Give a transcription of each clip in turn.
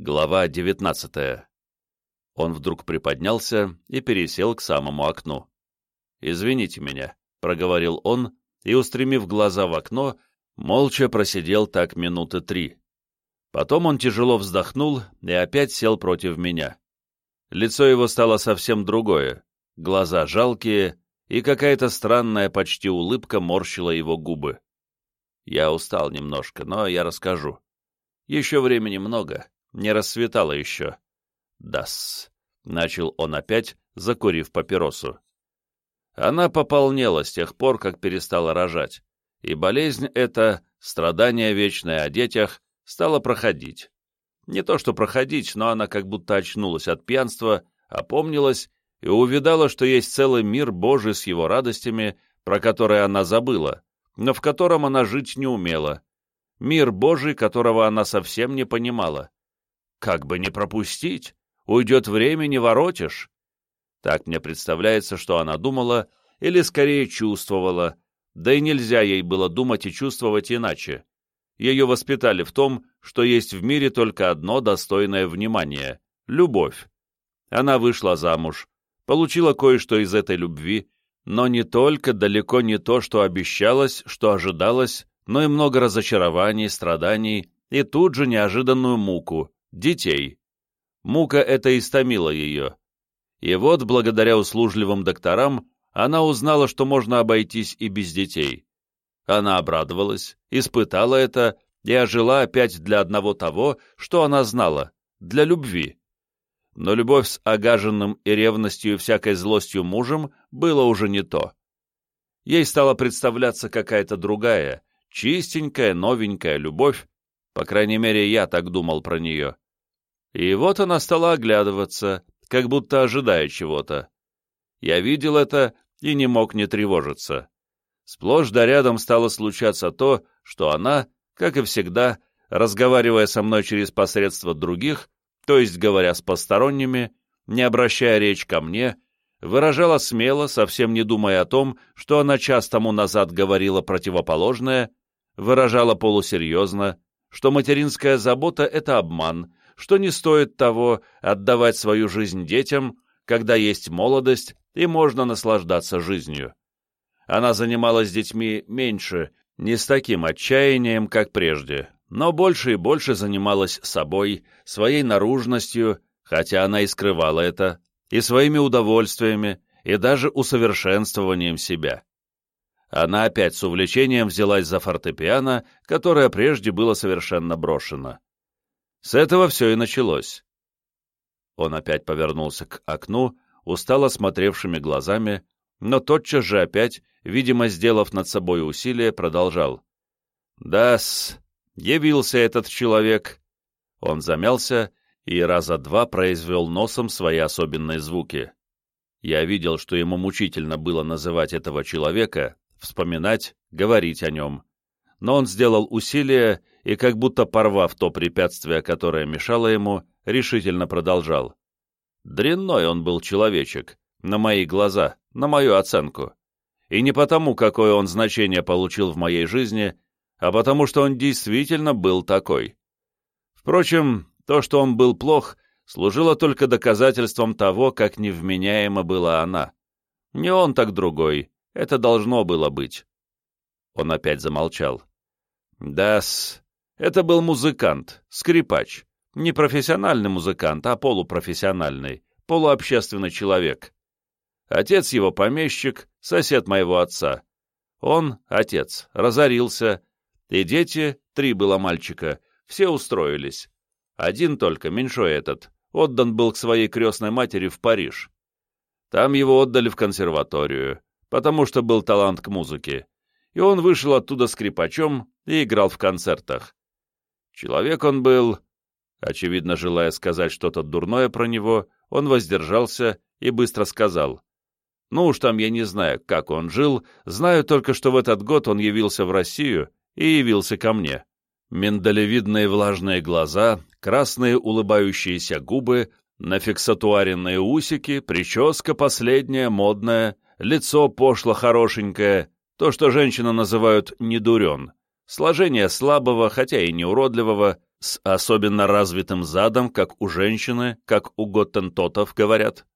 Глава 19 Он вдруг приподнялся и пересел к самому окну. «Извините меня», — проговорил он, и, устремив глаза в окно, молча просидел так минуты три. Потом он тяжело вздохнул и опять сел против меня. Лицо его стало совсем другое, глаза жалкие, и какая-то странная почти улыбка морщила его губы. Я устал немножко, но я расскажу. Еще времени много, не рассветало еще. Дас. Начал он опять, закурив папиросу. Она пополнела с тех пор, как перестала рожать, и болезнь эта, страдание вечное о детях, стала проходить. Не то что проходить, но она как будто очнулась от пьянства, опомнилась и увидала, что есть целый мир Божий с его радостями, про который она забыла, но в котором она жить не умела. Мир Божий, которого она совсем не понимала. Как бы не пропустить? Уйдет время, не воротишь. Так мне представляется, что она думала, или скорее чувствовала, да и нельзя ей было думать и чувствовать иначе. Ее воспитали в том, что есть в мире только одно достойное внимания — любовь. Она вышла замуж, получила кое-что из этой любви, но не только, далеко не то, что обещалось, что ожидалось, но и много разочарований, страданий и тут же неожиданную муку, детей. Мука эта истомила ее. И вот, благодаря услужливым докторам, она узнала, что можно обойтись и без детей. Она обрадовалась, испытала это и ожила опять для одного того, что она знала, для любви. Но любовь с огаженным и ревностью и всякой злостью мужем было уже не то. Ей стала представляться какая-то другая, чистенькая, новенькая любовь, по крайней мере, я так думал про нее. И вот она стала оглядываться, как будто ожидая чего-то. Я видел это и не мог не тревожиться. Сплошь да рядом стало случаться то, что она, как и всегда, разговаривая со мной через посредство других, то есть говоря с посторонними, не обращая речь ко мне, выражала смело, совсем не думая о том, что она час тому назад говорила противоположное, выражала полусерьезно, что материнская забота — это обман, что не стоит того отдавать свою жизнь детям, когда есть молодость и можно наслаждаться жизнью. Она занималась детьми меньше, не с таким отчаянием, как прежде, но больше и больше занималась собой, своей наружностью, хотя она и скрывала это, и своими удовольствиями, и даже усовершенствованием себя. Она опять с увлечением взялась за фортепиано, которое прежде было совершенно брошено. С этого все и началось. Он опять повернулся к окну, устало смотревшими глазами, но тотчас же опять, видимо, сделав над собой усилие, продолжал. «Да-с, явился этот человек». Он замялся и раза два произвел носом свои особенные звуки. Я видел, что ему мучительно было называть этого человека, вспоминать, говорить о нем. Но он сделал усилие и, как будто порвав то препятствие, которое мешало ему, решительно продолжал. Дрянной он был человечек, на мои глаза, на мою оценку. И не потому, какое он значение получил в моей жизни, а потому, что он действительно был такой. Впрочем, то, что он был плох, служило только доказательством того, как невменяема была она. Не он, так другой, это должно было быть. Он опять замолчал. Да-с, это был музыкант, скрипач. Не профессиональный музыкант, а полупрофессиональный, полуобщественный человек. Отец его помещик, сосед моего отца. Он, отец, разорился, и дети, три было мальчика, все устроились. Один только, меньшой этот, отдан был к своей крестной матери в Париж. Там его отдали в консерваторию потому что был талант к музыке, и он вышел оттуда скрипачом и играл в концертах. Человек он был, очевидно, желая сказать что-то дурное про него, он воздержался и быстро сказал. Ну уж там я не знаю, как он жил, знаю только, что в этот год он явился в Россию и явился ко мне. Миндалевидные влажные глаза, красные улыбающиеся губы, нафиксатуаренные усики, прическа последняя, модная — лицо пошло хорошенькое, то, что женщины называют «недурен», сложение слабого, хотя и не уродливого, с особенно развитым задом, как у женщины, как у готтентотов говорят.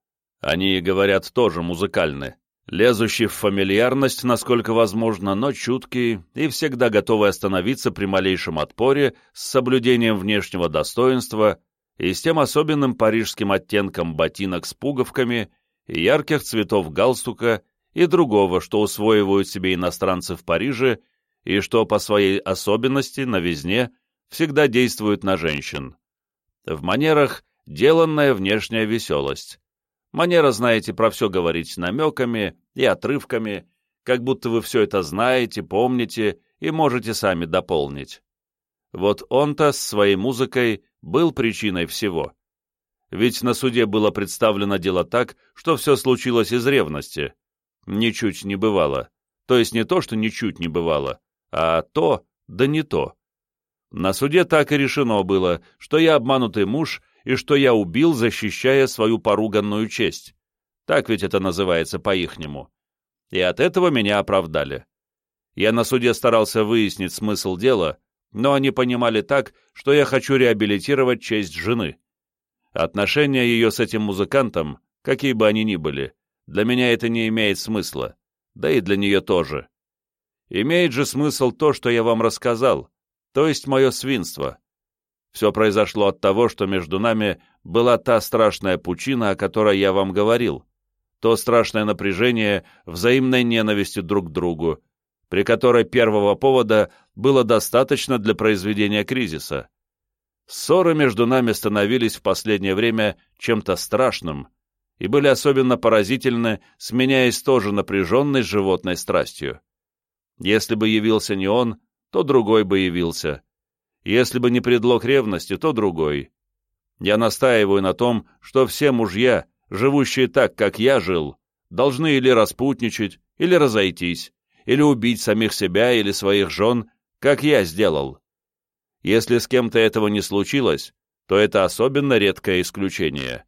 Они, говорят, тоже музыкальны, лезущий в фамильярность, насколько возможно, но чуткий и всегда готовый остановиться при малейшем отпоре с соблюдением внешнего достоинства и с тем особенным парижским оттенком ботинок с пуговками ярких цветов галстука и другого, что усвоивают себе иностранцы в Париже и что по своей особенности, новизне, всегда действует на женщин. В манерах деланная внешняя веселость. Манера, знаете, про все говорить намеками и отрывками, как будто вы все это знаете, помните и можете сами дополнить. Вот он-то с своей музыкой был причиной всего. Ведь на суде было представлено дело так, что все случилось из ревности. Ничуть не бывало. То есть не то, что ничуть не бывало, а то, да не то. На суде так и решено было, что я обманутый муж и что я убил, защищая свою поруганную честь. Так ведь это называется по-ихнему. И от этого меня оправдали. Я на суде старался выяснить смысл дела, но они понимали так, что я хочу реабилитировать честь жены. Отношения ее с этим музыкантом, какие бы они ни были, для меня это не имеет смысла, да и для нее тоже. Имеет же смысл то, что я вам рассказал, то есть мое свинство. Все произошло от того, что между нами была та страшная пучина, о которой я вам говорил, то страшное напряжение взаимной ненависти друг к другу, при которой первого повода было достаточно для произведения кризиса. Ссоры между нами становились в последнее время чем-то страшным и были особенно поразительны, сменяясь тоже напряженной животной страстью. Если бы явился не он, то другой бы явился. Если бы не предлог ревности, то другой. Я настаиваю на том, что все мужья, живущие так, как я жил, должны или распутничать, или разойтись, или убить самих себя или своих жен, как я сделал. Если с кем-то этого не случилось, то это особенно редкое исключение.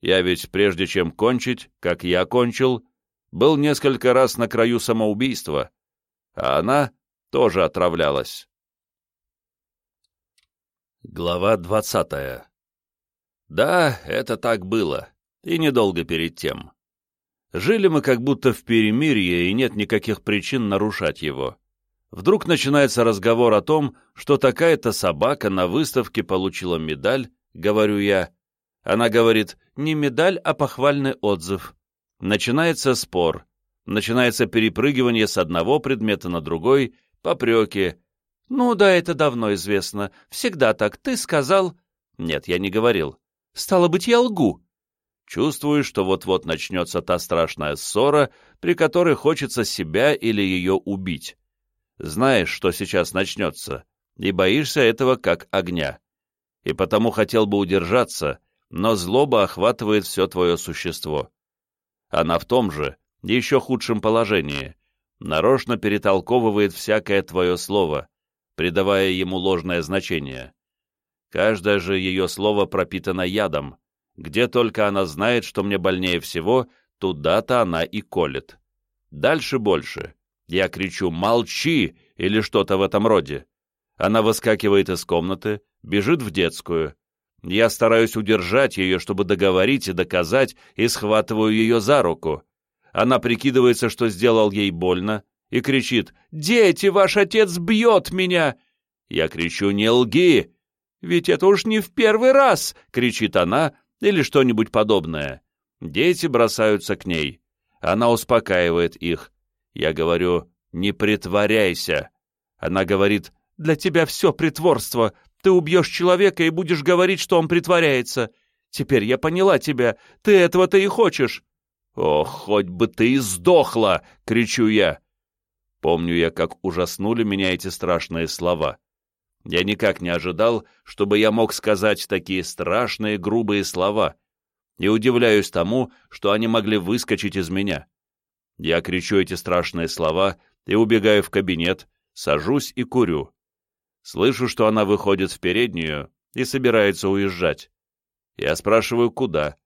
Я ведь, прежде чем кончить, как я кончил, был несколько раз на краю самоубийства, а она тоже отравлялась. Глава двадцатая Да, это так было, и недолго перед тем. Жили мы как будто в перемирье, и нет никаких причин нарушать его. Вдруг начинается разговор о том, что такая-то собака на выставке получила медаль, говорю я. Она говорит, не медаль, а похвальный отзыв. Начинается спор, начинается перепрыгивание с одного предмета на другой, попреки. «Ну да, это давно известно. Всегда так. Ты сказал...» «Нет, я не говорил. Стало быть, я лгу». Чувствую, что вот-вот начнется та страшная ссора, при которой хочется себя или ее убить. Знаешь, что сейчас начнется, и боишься этого как огня. И потому хотел бы удержаться, но злоба охватывает все твое существо. Она в том же, еще худшем положении, нарочно перетолковывает всякое твое слово, придавая ему ложное значение. Каждое же ее слово пропитано ядом, где только она знает, что мне больнее всего, туда-то она и колет. Дальше больше. Я кричу «Молчи!» или что-то в этом роде. Она выскакивает из комнаты, бежит в детскую. Я стараюсь удержать ее, чтобы договорить и доказать, и схватываю ее за руку. Она прикидывается, что сделал ей больно, и кричит «Дети, ваш отец бьет меня!» Я кричу «Не лги!» «Ведь это уж не в первый раз!» — кричит она, или что-нибудь подобное. Дети бросаются к ней. Она успокаивает их. Я говорю, не притворяйся. Она говорит, для тебя все притворство. Ты убьешь человека и будешь говорить, что он притворяется. Теперь я поняла тебя. Ты этого-то и хочешь. Ох, хоть бы ты и сдохла, кричу я. Помню я, как ужаснули меня эти страшные слова. Я никак не ожидал, чтобы я мог сказать такие страшные грубые слова, и удивляюсь тому, что они могли выскочить из меня. Я кричу эти страшные слова и убегаю в кабинет, сажусь и курю. Слышу, что она выходит в переднюю и собирается уезжать. Я спрашиваю, куда.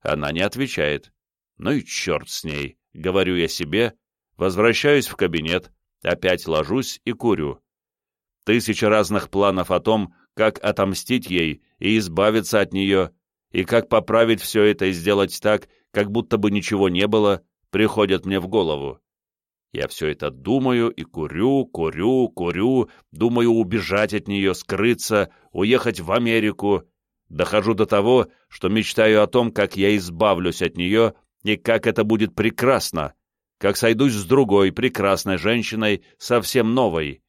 Она не отвечает. Ну и черт с ней, говорю я себе, возвращаюсь в кабинет, опять ложусь и курю. Тысяча разных планов о том, как отомстить ей и избавиться от нее, и как поправить все это и сделать так, как будто бы ничего не было, приходят мне в голову. Я все это думаю и курю, курю, курю, думаю убежать от нее, скрыться, уехать в Америку. Дохожу до того, что мечтаю о том, как я избавлюсь от нее и как это будет прекрасно, как сойдусь с другой прекрасной женщиной, совсем новой.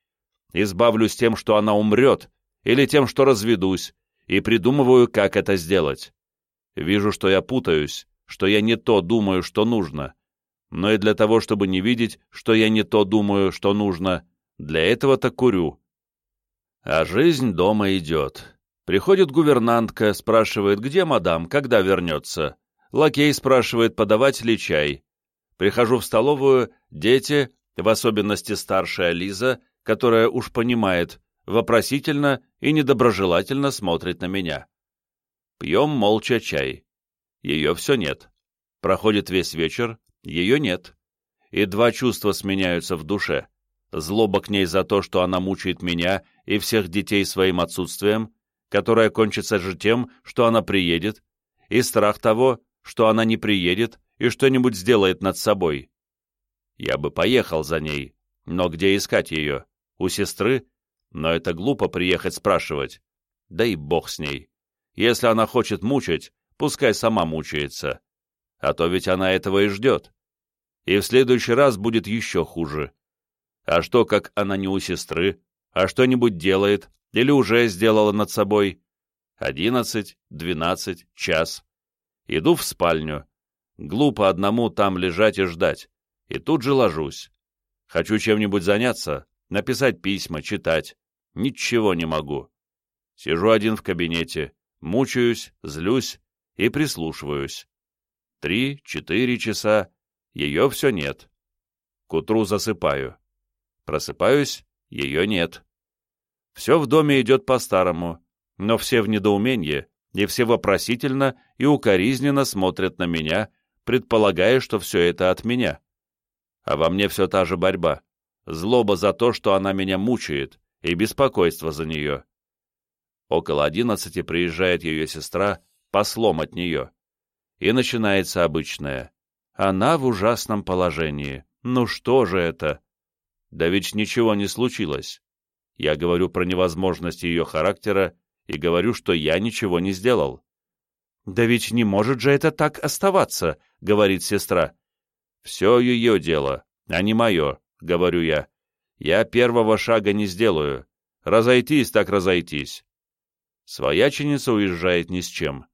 Избавлюсь тем, что она умрет, или тем, что разведусь, и придумываю, как это сделать. Вижу, что я путаюсь, что я не то думаю, что нужно но и для того, чтобы не видеть, что я не то думаю, что нужно. Для этого-то курю. А жизнь дома идет. Приходит гувернантка, спрашивает, где мадам, когда вернется. Лакей спрашивает, подавать ли чай. Прихожу в столовую, дети, в особенности старшая Лиза, которая уж понимает, вопросительно и недоброжелательно смотрит на меня. Пьем молча чай. Ее все нет. Проходит весь вечер, ее нет. И два чувства сменяются в душе. Злоба к ней за то, что она мучает меня и всех детей своим отсутствием, которое кончится же тем, что она приедет, и страх того, что она не приедет и что-нибудь сделает над собой. Я бы поехал за ней, но где искать ее? У сестры? Но это глупо приехать спрашивать. Да и бог с ней. Если она хочет мучить, пускай сама мучается. А то ведь она этого и ждет и в следующий раз будет еще хуже. А что, как она не у сестры, а что-нибудь делает или уже сделала над собой? Одиннадцать, двенадцать, час. Иду в спальню. Глупо одному там лежать и ждать. И тут же ложусь. Хочу чем-нибудь заняться, написать письма, читать. Ничего не могу. Сижу один в кабинете, мучаюсь, злюсь и прислушиваюсь. Три, четыре часа, ее все нет. К утру засыпаю. Просыпаюсь, ее нет. Все в доме идет по-старому, но все в недоумении, и все вопросительно и укоризненно смотрят на меня, предполагая, что все это от меня. А во мне все та же борьба, злоба за то, что она меня мучает, и беспокойство за нее. Около одиннадцати приезжает ее сестра, послом от нее. И начинается обычное. Она в ужасном положении. Ну что же это? Да ведь ничего не случилось. Я говорю про невозможность ее характера и говорю, что я ничего не сделал. «Да ведь не может же это так оставаться», — говорит сестра. «Все ее дело, а не мое», — говорю я. «Я первого шага не сделаю. Разойтись так разойтись». Свояченица уезжает ни с чем.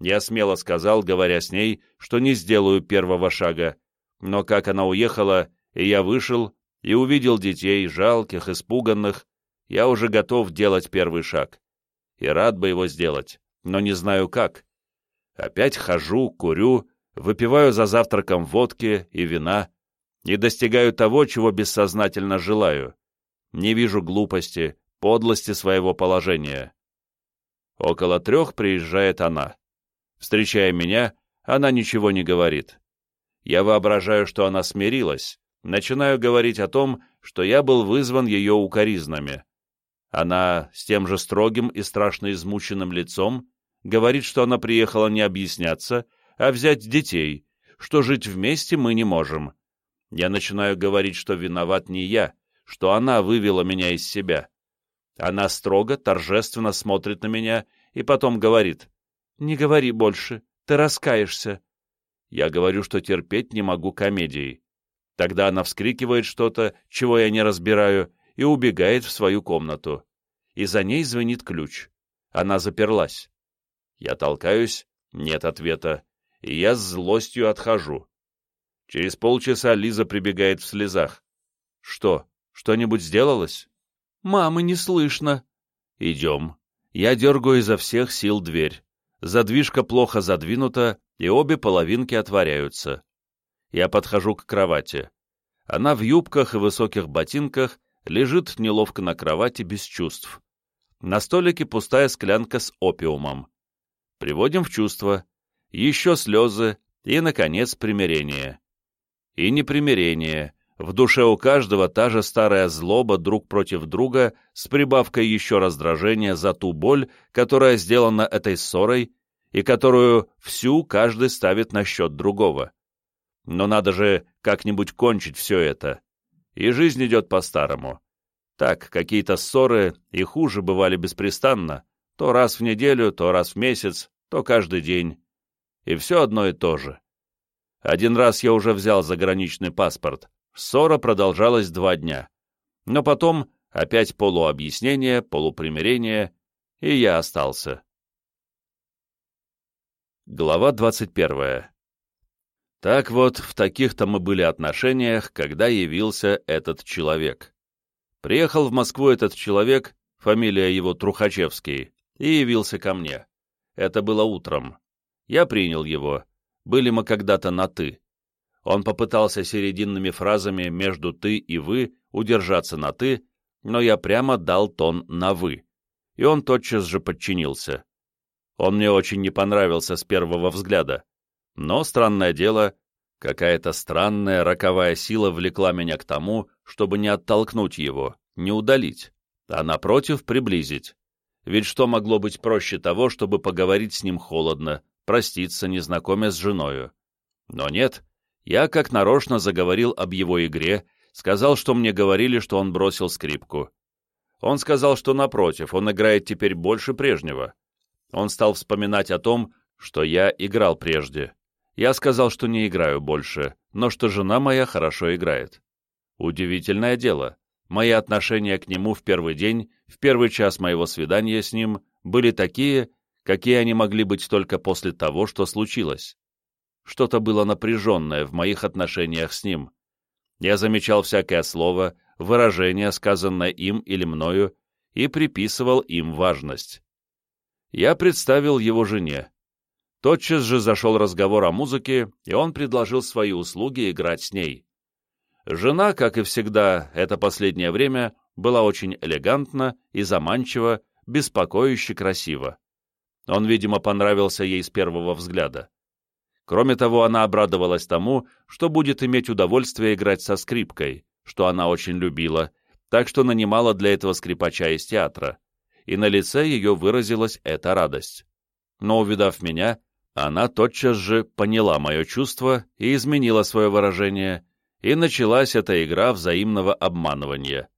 Я смело сказал, говоря с ней, что не сделаю первого шага, но как она уехала, и я вышел, и увидел детей, жалких, испуганных, я уже готов делать первый шаг. И рад бы его сделать, но не знаю как. Опять хожу, курю, выпиваю за завтраком водки и вина, и достигаю того, чего бессознательно желаю. Не вижу глупости, подлости своего положения. Около трех приезжает она. Встречая меня, она ничего не говорит. Я воображаю, что она смирилась, начинаю говорить о том, что я был вызван ее укоризнами. Она с тем же строгим и страшно измученным лицом говорит, что она приехала не объясняться, а взять детей, что жить вместе мы не можем. Я начинаю говорить, что виноват не я, что она вывела меня из себя. Она строго, торжественно смотрит на меня и потом говорит, «Не говори больше, ты раскаешься». Я говорю, что терпеть не могу комедии. Тогда она вскрикивает что-то, чего я не разбираю, и убегает в свою комнату. И за ней звенит ключ. Она заперлась. Я толкаюсь, нет ответа, и я с злостью отхожу. Через полчаса Лиза прибегает в слезах. «Что, что-нибудь сделалось?» «Мамы не слышно». «Идем». Я дергаю изо всех сил дверь задвижка плохо задвинута, и обе половинки отворяются. Я подхожу к кровати. Она в юбках и высоких ботинках лежит неловко на кровати без чувств. На столике пустая склянка с опиумом. Приводим в чувство. Еще слезы и, наконец, примирение. И не примирение, В душе у каждого та же старая злоба друг против друга с прибавкой еще раздражения за ту боль, которая сделана этой ссорой и которую всю каждый ставит на счет другого. Но надо же как-нибудь кончить все это. И жизнь идет по-старому. Так, какие-то ссоры и хуже бывали беспрестанно, то раз в неделю, то раз в месяц, то каждый день. И все одно и то же. Один раз я уже взял заграничный паспорт, Ссора продолжалась два дня. Но потом опять полуобъяснение, полупримирение, и я остался. Глава 21. Так вот, в таких-то мы были отношениях, когда явился этот человек. Приехал в Москву этот человек, фамилия его Трухачевский, и явился ко мне. Это было утром. Я принял его. Были мы когда-то на «ты». Он попытался серединными фразами между «ты» и «вы» удержаться на «ты», но я прямо дал тон на «вы», и он тотчас же подчинился. Он мне очень не понравился с первого взгляда, но, странное дело, какая-то странная роковая сила влекла меня к тому, чтобы не оттолкнуть его, не удалить, а, напротив, приблизить. Ведь что могло быть проще того, чтобы поговорить с ним холодно, проститься, не знакомя с женою? Но нет, я как нарочно заговорил об его игре, сказал, что мне говорили, что он бросил скрипку. Он сказал, что напротив, он играет теперь больше прежнего. Он стал вспоминать о том, что я играл прежде. Я сказал, что не играю больше, но что жена моя хорошо играет. Удивительное дело. Мои отношения к нему в первый день, в первый час моего свидания с ним, были такие, какие они могли быть только после того, что случилось. Что-то было напряженное в моих отношениях с ним. Я замечал всякое слово, выражение, сказанное им или мною, и приписывал им важность. Я представил его жене. Тотчас же зашел разговор о музыке, и он предложил свои услуги играть с ней. Жена, как и всегда, это последнее время, была очень элегантна и заманчива, беспокоюще красива. Он, видимо, понравился ей с первого взгляда. Кроме того, она обрадовалась тому, что будет иметь удовольствие играть со скрипкой, что она очень любила, так что нанимала для этого скрипача из театра, и на лице ее выразилась эта радость. Но, увидав меня, она тотчас же поняла мое чувство и изменила свое выражение, и началась эта игра взаимного обманывания.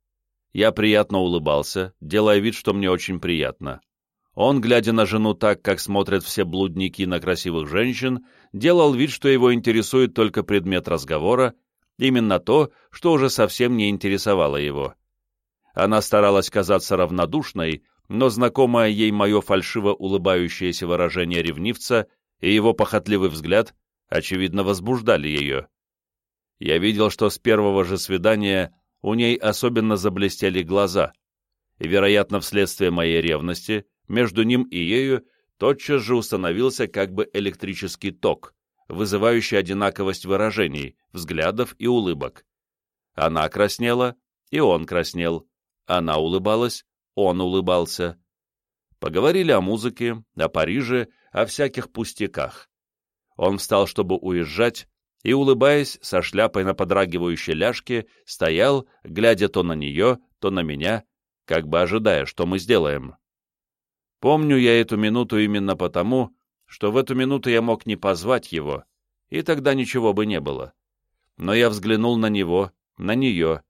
Я приятно улыбался, делая вид, что мне очень приятно. Он, глядя на жену так, как смотрят все блудники на красивых женщин, делал вид, что его интересует только предмет разговора, именно то, что уже совсем не интересовало его. Она старалась казаться равнодушной, но знакомое ей мое фальшиво улыбающееся выражение ревнивца и его похотливый взгляд, очевидно, возбуждали ее. Я видел, что с первого же свидания у ней особенно заблестели глаза, и, вероятно, вследствие моей ревности, между ним и ею тотчас же установился как бы электрический ток, вызывающий одинаковость выражений, взглядов и улыбок. Она краснела, и он краснел. Она улыбалась, он улыбался. Поговорили о музыке, о Париже, о всяких пустяках. Он встал, чтобы уезжать, и, улыбаясь, со шляпой на подрагивающей ляжке, стоял, глядя то на нее, то на меня, как бы ожидая, что мы сделаем. Помню я эту минуту именно потому, что в эту минуту я мог не позвать его, и тогда ничего бы не было. Но я взглянул на него, на нее.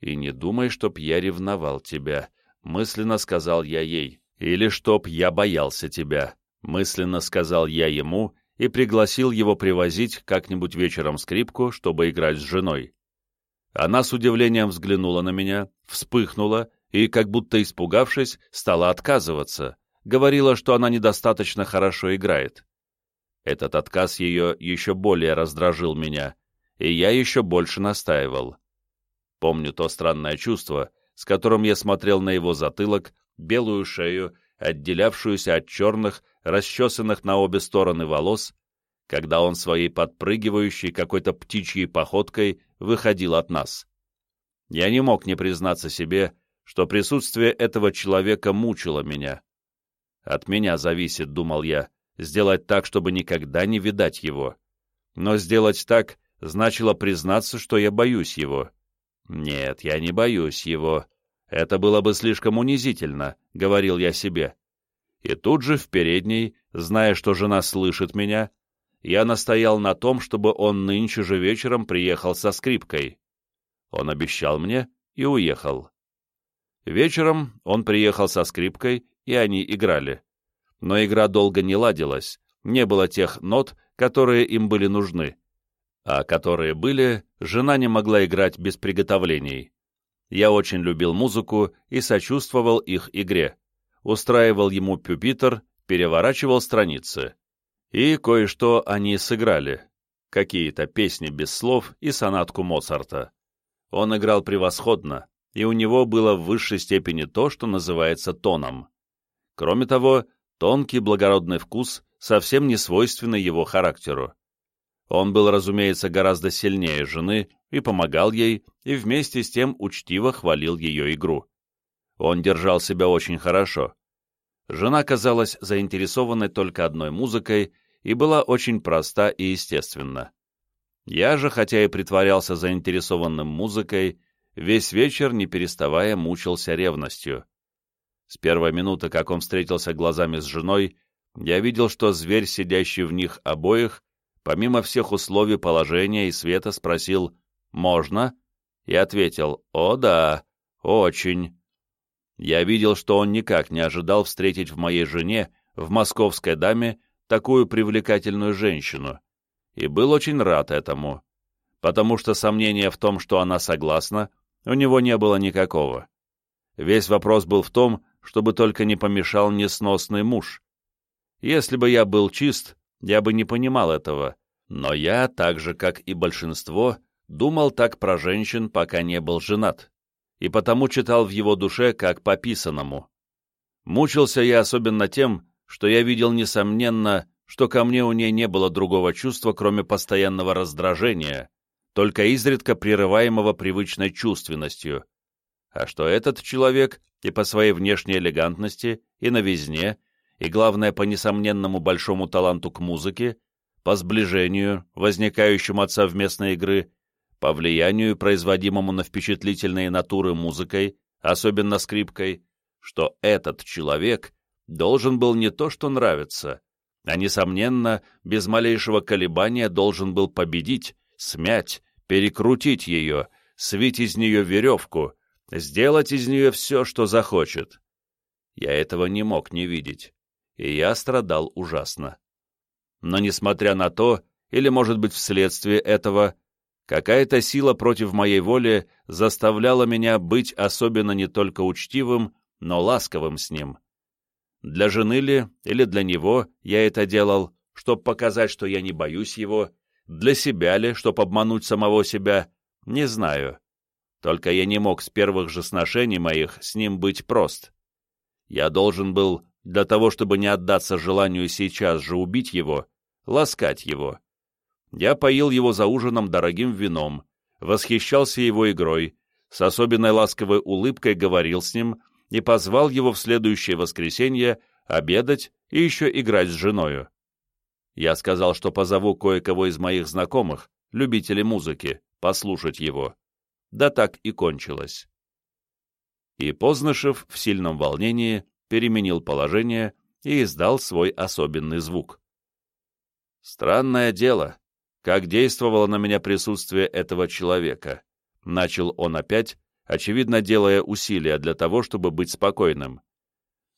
«И не думай, чтоб я ревновал тебя», — мысленно сказал я ей, «или чтоб я боялся тебя», — мысленно сказал я ему и пригласил его привозить как-нибудь вечером скрипку, чтобы играть с женой. Она с удивлением взглянула на меня, вспыхнула и, как будто испугавшись, стала отказываться, говорила, что она недостаточно хорошо играет. Этот отказ ее еще более раздражил меня, и я еще больше настаивал. Помню то странное чувство, с которым я смотрел на его затылок, белую шею, отделявшуюся от черных, расчесанных на обе стороны волос, когда он своей подпрыгивающей какой-то птичьей походкой выходил от нас. Я не мог не признаться себе, что присутствие этого человека мучило меня. От меня зависит, думал я, сделать так, чтобы никогда не видать его. Но сделать так значило признаться, что я боюсь его. Нет, я не боюсь его. Это было бы слишком унизительно, — говорил я себе. И тут же в передней, зная, что жена слышит меня, я настоял на том, чтобы он нынче же вечером приехал со скрипкой. Он обещал мне и уехал. Вечером он приехал со скрипкой, и они играли. Но игра долго не ладилась, не было тех нот, которые им были нужны. А которые были, жена не могла играть без приготовлений. Я очень любил музыку и сочувствовал их игре. Устраивал ему пюпитр, переворачивал страницы. И кое-что они сыграли. Какие-то песни без слов и сонатку Моцарта. Он играл превосходно, и у него было в высшей степени то, что называется тоном. Кроме того, тонкий благородный вкус совсем не свойственный его характеру. Он был, разумеется, гораздо сильнее жены и помогал ей, и вместе с тем учтиво хвалил ее игру. Он держал себя очень хорошо. Жена казалась заинтересованной только одной музыкой и была очень проста и естественна. Я же, хотя и притворялся заинтересованным музыкой, весь вечер, не переставая, мучился ревностью. С первой минуты, как он встретился глазами с женой, я видел, что зверь, сидящий в них обоих, помимо всех условий положения и света, спросил «Можно?» и ответил «О да, очень». Я видел, что он никак не ожидал встретить в моей жене, в московской даме, такую привлекательную женщину, и был очень рад этому, потому что сомнения в том, что она согласна, у него не было никакого. Весь вопрос был в том, чтобы только не помешал несносный муж. Если бы я был чист, я бы не понимал этого, но я, так же, как и большинство, думал так про женщин, пока не был женат, и потому читал в его душе как по писанному. Мучился я особенно тем, что я видел, несомненно, что ко мне у ней не было другого чувства, кроме постоянного раздражения, только изредка прерываемого привычной чувственностью, а что этот человек и по своей внешней элегантности, и новизне, и, главное, по несомненному большому таланту к музыке, по сближению, возникающему от совместной игры, по влиянию, производимому на впечатлительные натуры музыкой, особенно скрипкой, что этот человек должен был не то что нравиться, а, несомненно, без малейшего колебания должен был победить, смять, перекрутить ее, свить из нее веревку, сделать из нее все, что захочет. Я этого не мог не видеть, и я страдал ужасно. Но, несмотря на то, или, может быть, вследствие этого, какая-то сила против моей воли заставляла меня быть особенно не только учтивым, но ласковым с ним. Для жены ли или для него я это делал, чтобы показать, что я не боюсь его, для себя ли, чтобы обмануть самого себя, не знаю. Только я не мог с первых же сношений моих с ним быть прост. Я должен был, для того, чтобы не отдаться желанию сейчас же убить его, ласкать его. Я поил его за ужином дорогим вином, восхищался его игрой, с особенной ласковой улыбкой говорил с ним и позвал его в следующее воскресенье обедать и еще играть с женою. Я сказал, что позову кое-кого из моих знакомых, любителей музыки, послушать его да так и кончилось. И Познышев в сильном волнении переменил положение и издал свой особенный звук. «Странное дело, как действовало на меня присутствие этого человека», — начал он опять, очевидно делая усилия для того, чтобы быть спокойным.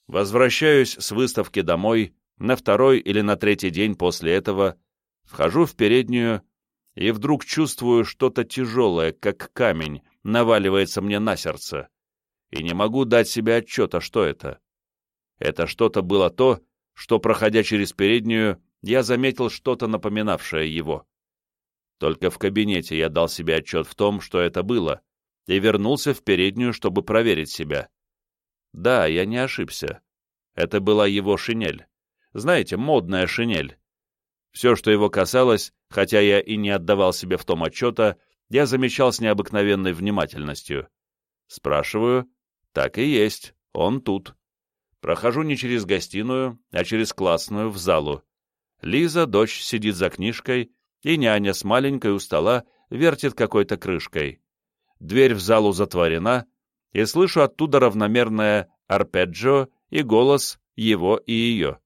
«Возвращаюсь с выставки домой, на второй или на третий день после этого, вхожу в переднюю и вдруг чувствую что-то тяжелое, как камень, наваливается мне на сердце, и не могу дать себе отчета, что это. Это что-то было то, что, проходя через переднюю, я заметил что-то напоминавшее его. Только в кабинете я дал себе отчет в том, что это было, и вернулся в переднюю, чтобы проверить себя. Да, я не ошибся. Это была его шинель. Знаете, модная шинель. Все, что его касалось, хотя я и не отдавал себе в том отчета, я замечал с необыкновенной внимательностью. Спрашиваю, так и есть, он тут. Прохожу не через гостиную, а через классную в залу. Лиза, дочь, сидит за книжкой и няня с маленькой у стола вертит какой-то крышкой. Дверь в залу затворена, и слышу оттуда равномерное арпеджио и голос его и ее.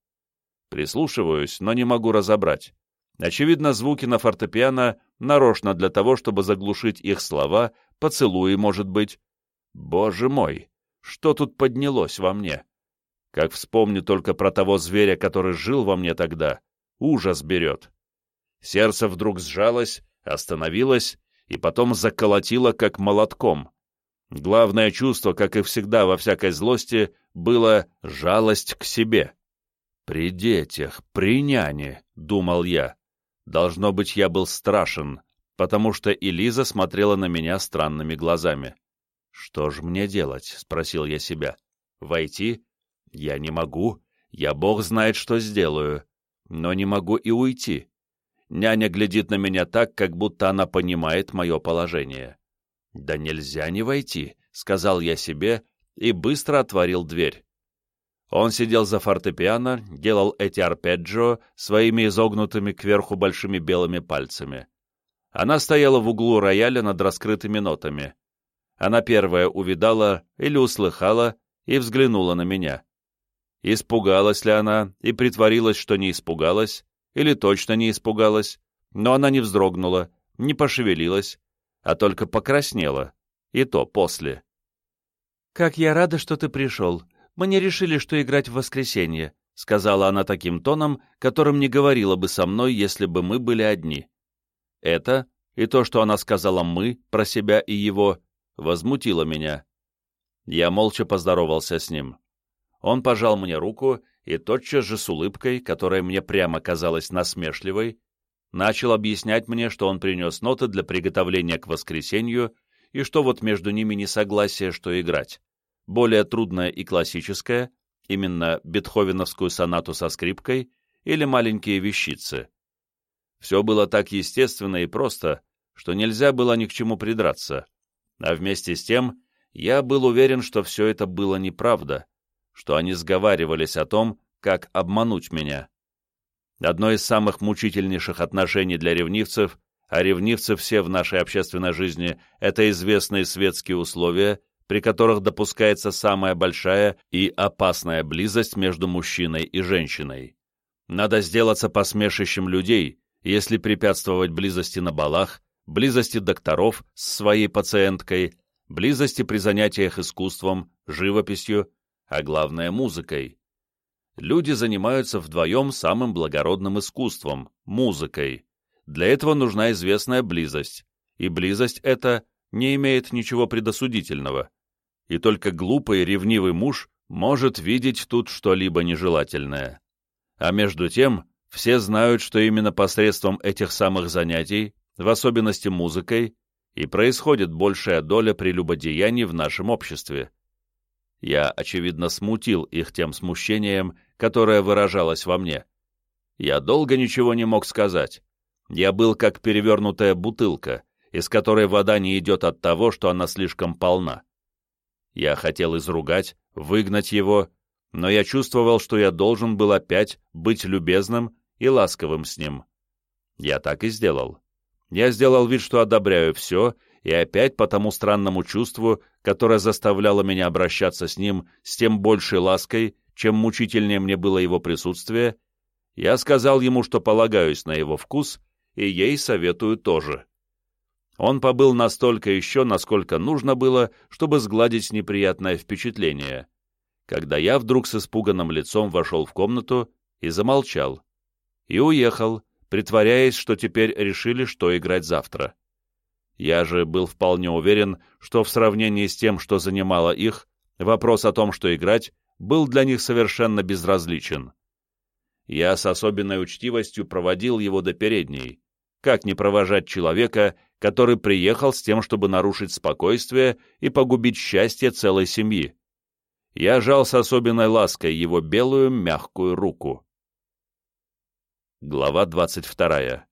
Прислушиваюсь, но не могу разобрать. Очевидно, звуки на фортепиано нарочно для того, чтобы заглушить их слова, поцелуи, может быть. Боже мой, что тут поднялось во мне? Как вспомню только про того зверя, который жил во мне тогда, ужас берет. Сердце вдруг сжалось, остановилось и потом заколотило, как молотком. Главное чувство, как и всегда во всякой злости, было жалость к себе. «При детях, при няне», — думал я. Должно быть, я был страшен, потому что Элиза смотрела на меня странными глазами. «Что ж мне делать?» — спросил я себя. «Войти? Я не могу. Я бог знает, что сделаю. Но не могу и уйти. Няня глядит на меня так, как будто она понимает мое положение. «Да нельзя не войти», — сказал я себе и быстро отворил дверь. Он сидел за фортепиано, делал эти арпеджио своими изогнутыми кверху большими белыми пальцами. Она стояла в углу рояля над раскрытыми нотами. Она первая увидала или услыхала и взглянула на меня. Испугалась ли она и притворилась, что не испугалась, или точно не испугалась, но она не вздрогнула, не пошевелилась, а только покраснела, и то после. «Как я рада, что ты пришел. Мы не решили, что играть в воскресенье», — сказала она таким тоном, которым не говорила бы со мной, если бы мы были одни. Это и то, что она сказала «мы» про себя и его, возмутило меня. Я молча поздоровался с ним. Он пожал мне руку и тотчас же с улыбкой, которая мне прямо казалась насмешливой, начал объяснять мне, что он принес ноты для приготовления к воскресенью и что вот между ними несогласие, что играть. Более трудное и классическое, именно бетховеновскую сонату со скрипкой или маленькие вещицы. Все было так естественно и просто, что нельзя было ни к чему придраться. А вместе с тем я был уверен, что все это было неправда, что они сговаривались о том, как обмануть меня. Одно из самых мучительнейших отношений для ревнивцев, а ревнивцы все в нашей общественной жизни — это известные светские условия, при которых допускается самая большая и опасная близость между мужчиной и женщиной. Надо сделаться посмешищем людей, если препятствовать близости на балах, близости докторов с своей пациенткой, близости при занятиях искусством, живописью, а главное музыкой люди занимаются вдвоем самым благородным искусством — музыкой. Для этого нужна известная близость, и близость эта не имеет ничего предосудительного. И только глупый ревнивый муж может видеть тут что-либо нежелательное. А между тем, все знают, что именно посредством этих самых занятий, в особенности музыкой, и происходит большая доля прелюбодеяний в нашем обществе. Я, очевидно, смутил их тем смущением, которое выражалось во мне. Я долго ничего не мог сказать. Я был как перевернутая бутылка, из которой вода не идет от того, что она слишком полна. Я хотел изругать, выгнать его, но я чувствовал, что я должен был опять быть любезным и ласковым с ним. Я так и сделал. Я сделал вид, что одобряю все, и опять по тому странному чувству, которое заставляло меня обращаться с ним с тем большей лаской, чем мучительнее мне было его присутствие, я сказал ему, что полагаюсь на его вкус, и ей советую тоже. Он побыл настолько еще, насколько нужно было, чтобы сгладить неприятное впечатление, когда я вдруг с испуганным лицом вошел в комнату и замолчал, и уехал, притворяясь, что теперь решили, что играть завтра. Я же был вполне уверен, что в сравнении с тем, что занимало их, вопрос о том, что играть, был для них совершенно безразличен. Я с особенной учтивостью проводил его до передней. Как не провожать человека, который приехал с тем, чтобы нарушить спокойствие и погубить счастье целой семьи? Я жал с особенной лаской его белую мягкую руку. Глава двадцать вторая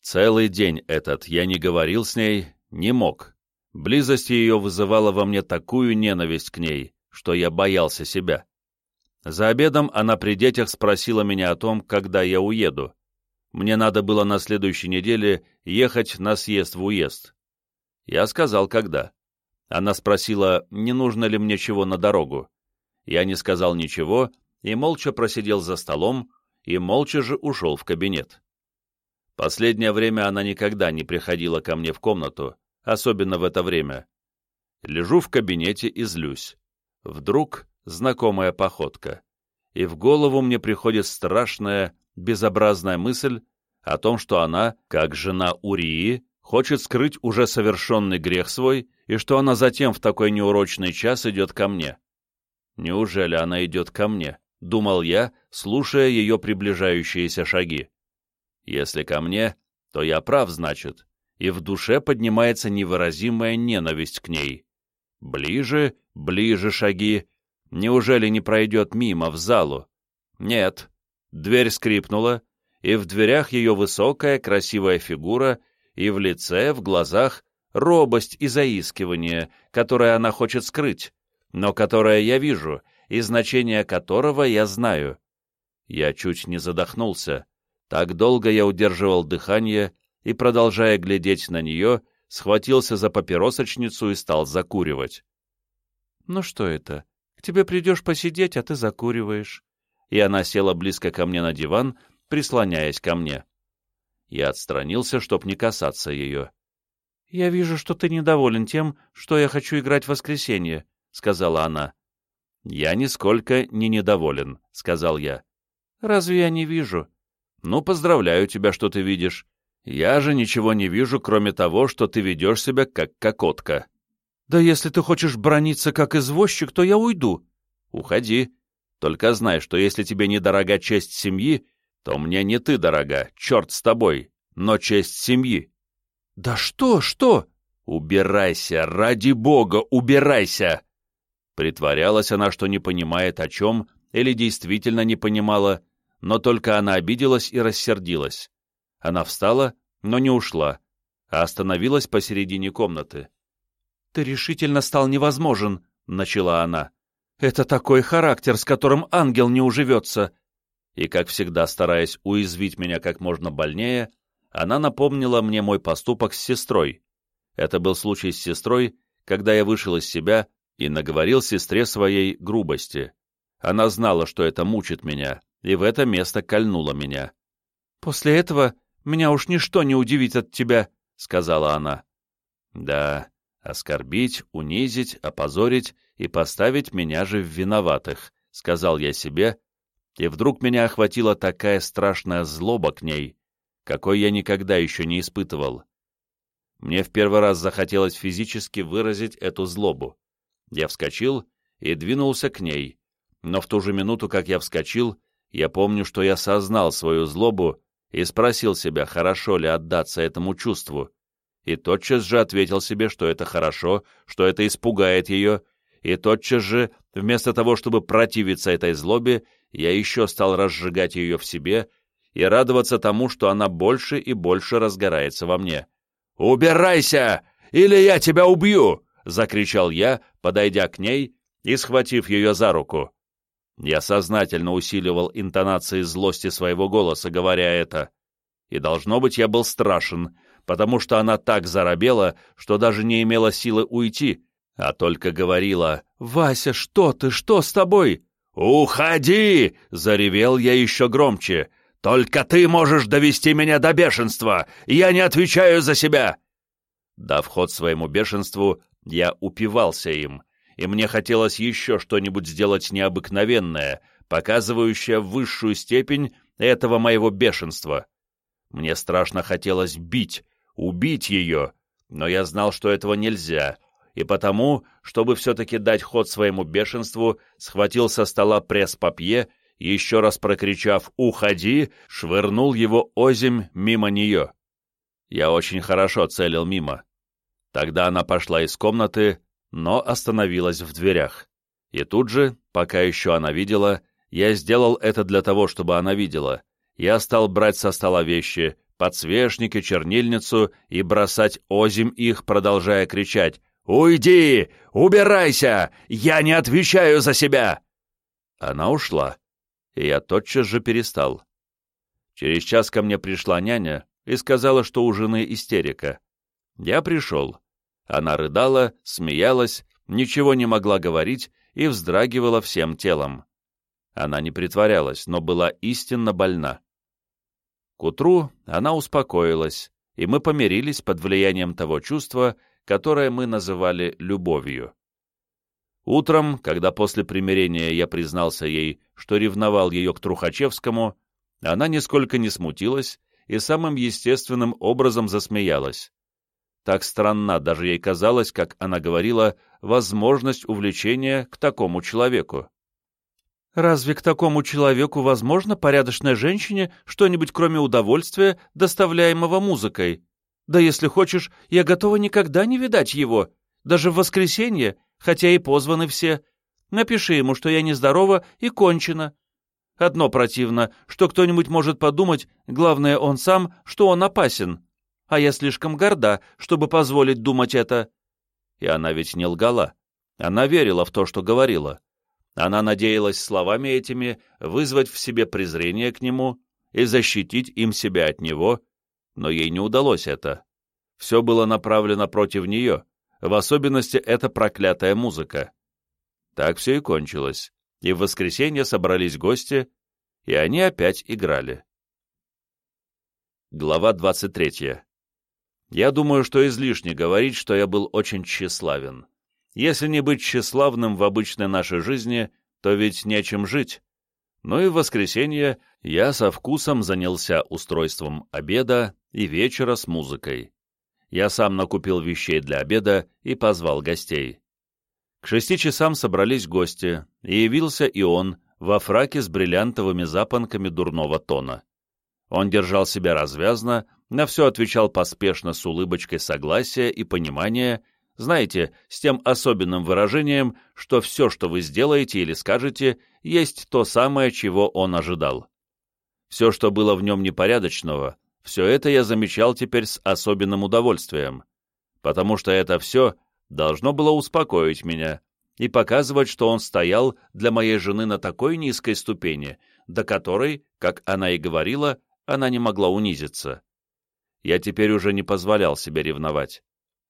Целый день этот я не говорил с ней, не мог. Близость ее вызывала во мне такую ненависть к ней, что я боялся себя. За обедом она при детях спросила меня о том, когда я уеду. Мне надо было на следующей неделе ехать на съезд в уезд. Я сказал, когда. Она спросила, не нужно ли мне чего на дорогу. Я не сказал ничего и молча просидел за столом, и молча же ушел в кабинет. Последнее время она никогда не приходила ко мне в комнату, особенно в это время. Лежу в кабинете и злюсь. Вдруг знакомая походка. И в голову мне приходит страшная, безобразная мысль о том, что она, как жена Урии, хочет скрыть уже совершенный грех свой, и что она затем в такой неурочный час идет ко мне. Неужели она идет ко мне? — думал я, слушая ее приближающиеся шаги. Если ко мне, то я прав, значит, и в душе поднимается невыразимая ненависть к ней. Ближе, ближе шаги. Неужели не пройдет мимо, в залу? Нет. Дверь скрипнула, и в дверях ее высокая, красивая фигура, и в лице, в глазах робость и заискивание, которое она хочет скрыть, но которое я вижу, и значение которого я знаю. Я чуть не задохнулся. Так долго я удерживал дыхание и, продолжая глядеть на нее, схватился за папиросочницу и стал закуривать. «Ну что это? Тебе придешь посидеть, а ты закуриваешь». И она села близко ко мне на диван, прислоняясь ко мне. Я отстранился, чтоб не касаться ее. «Я вижу, что ты недоволен тем, что я хочу играть в воскресенье», — сказала она. «Я нисколько не недоволен», — сказал я. «Разве я не вижу?» «Ну, поздравляю тебя, что ты видишь. Я же ничего не вижу, кроме того, что ты ведешь себя как кокотка». «Да если ты хочешь брониться как извозчик, то я уйду». «Уходи. Только знай, что если тебе не дорога честь семьи, то мне не ты дорога, черт с тобой, но честь семьи». «Да что, что?» «Убирайся, ради бога, убирайся!» Притворялась она, что не понимает о чем, или действительно не понимала, но только она обиделась и рассердилась. Она встала, но не ушла, а остановилась посередине комнаты. «Ты решительно стал невозможен», — начала она. «Это такой характер, с которым ангел не уживется». И, как всегда, стараясь уязвить меня как можно больнее, она напомнила мне мой поступок с сестрой. Это был случай с сестрой, когда я вышел из себя и наговорил сестре своей грубости. Она знала, что это мучит меня, и в это место кольнуло меня. «После этого меня уж ничто не удивит от тебя», — сказала она. «Да, оскорбить, унизить, опозорить и поставить меня же в виноватых», — сказал я себе, и вдруг меня охватила такая страшная злоба к ней, какой я никогда еще не испытывал. Мне в первый раз захотелось физически выразить эту злобу. Я вскочил и двинулся к ней, но в ту же минуту, как я вскочил, я помню, что я сознал свою злобу и спросил себя, хорошо ли отдаться этому чувству, и тотчас же ответил себе, что это хорошо, что это испугает ее, и тотчас же, вместо того, чтобы противиться этой злобе, я еще стал разжигать ее в себе и радоваться тому, что она больше и больше разгорается во мне. «Убирайся, или я тебя убью!» — закричал я, подойдя к ней и схватив ее за руку. Я сознательно усиливал интонации злости своего голоса, говоря это. И, должно быть, я был страшен, потому что она так заробела, что даже не имела силы уйти, а только говорила «Вася, что ты? Что с тобой?» «Уходи!» — заревел я еще громче. «Только ты можешь довести меня до бешенства! Я не отвечаю за себя!» Дав ход своему бешенству, я упивался им, и мне хотелось еще что-нибудь сделать необыкновенное, показывающее высшую степень этого моего бешенства. Мне страшно хотелось бить, убить ее, но я знал, что этого нельзя, и потому, чтобы все-таки дать ход своему бешенству, схватил со стола пресс-папье, еще раз прокричав «Уходи!», швырнул его озимь мимо нее. Я очень хорошо целил мимо. Тогда она пошла из комнаты, но остановилась в дверях. И тут же, пока еще она видела, я сделал это для того, чтобы она видела. Я стал брать со стола вещи, подсвечники, чернильницу и бросать озим их, продолжая кричать «Уйди! Убирайся! Я не отвечаю за себя!» Она ушла, и я тотчас же перестал. Через час ко мне пришла няня и сказала, что у жены истерика. Я пришел. Она рыдала, смеялась, ничего не могла говорить и вздрагивала всем телом. Она не притворялась, но была истинно больна. К утру она успокоилась, и мы помирились под влиянием того чувства, которое мы называли любовью. Утром, когда после примирения я признался ей, что ревновал ее к Трухачевскому, она нисколько не смутилась и самым естественным образом засмеялась. Так странна даже ей казалось, как она говорила, возможность увлечения к такому человеку. «Разве к такому человеку возможно порядочной женщине что-нибудь кроме удовольствия, доставляемого музыкой? Да если хочешь, я готова никогда не видать его, даже в воскресенье, хотя и позваны все. Напиши ему, что я нездорова и кончена. Одно противно, что кто-нибудь может подумать, главное он сам, что он опасен. А я слишком горда, чтобы позволить думать это. И она ведь не лгала. Она верила в то, что говорила. Она надеялась словами этими вызвать в себе презрение к нему и защитить им себя от него, но ей не удалось это. Все было направлено против нее, в особенности эта проклятая музыка. Так все и кончилось, и в воскресенье собрались гости, и они опять играли. Глава 23. Я думаю, что излишне говорить, что я был очень тщеславен. Если не быть тщеславным в обычной нашей жизни, то ведь нечем жить. Ну и в воскресенье я со вкусом занялся устройством обеда и вечера с музыкой. Я сам накупил вещей для обеда и позвал гостей. К шести часам собрались гости, и явился и он во фраке с бриллиантовыми запонками дурного тона. Он держал себя развязно, на все отвечал поспешно с улыбочкой согласия и понимания, знаете, с тем особенным выражением, что все, что вы сделаете или скажете, есть то самое, чего он ожидал. Все, что было в нем непорядочного, все это я замечал теперь с особенным удовольствием, потому что это все должно было успокоить меня и показывать, что он стоял для моей жены на такой низкой ступени, до которой, как она и говорила, она не могла унизиться. Я теперь уже не позволял себе ревновать.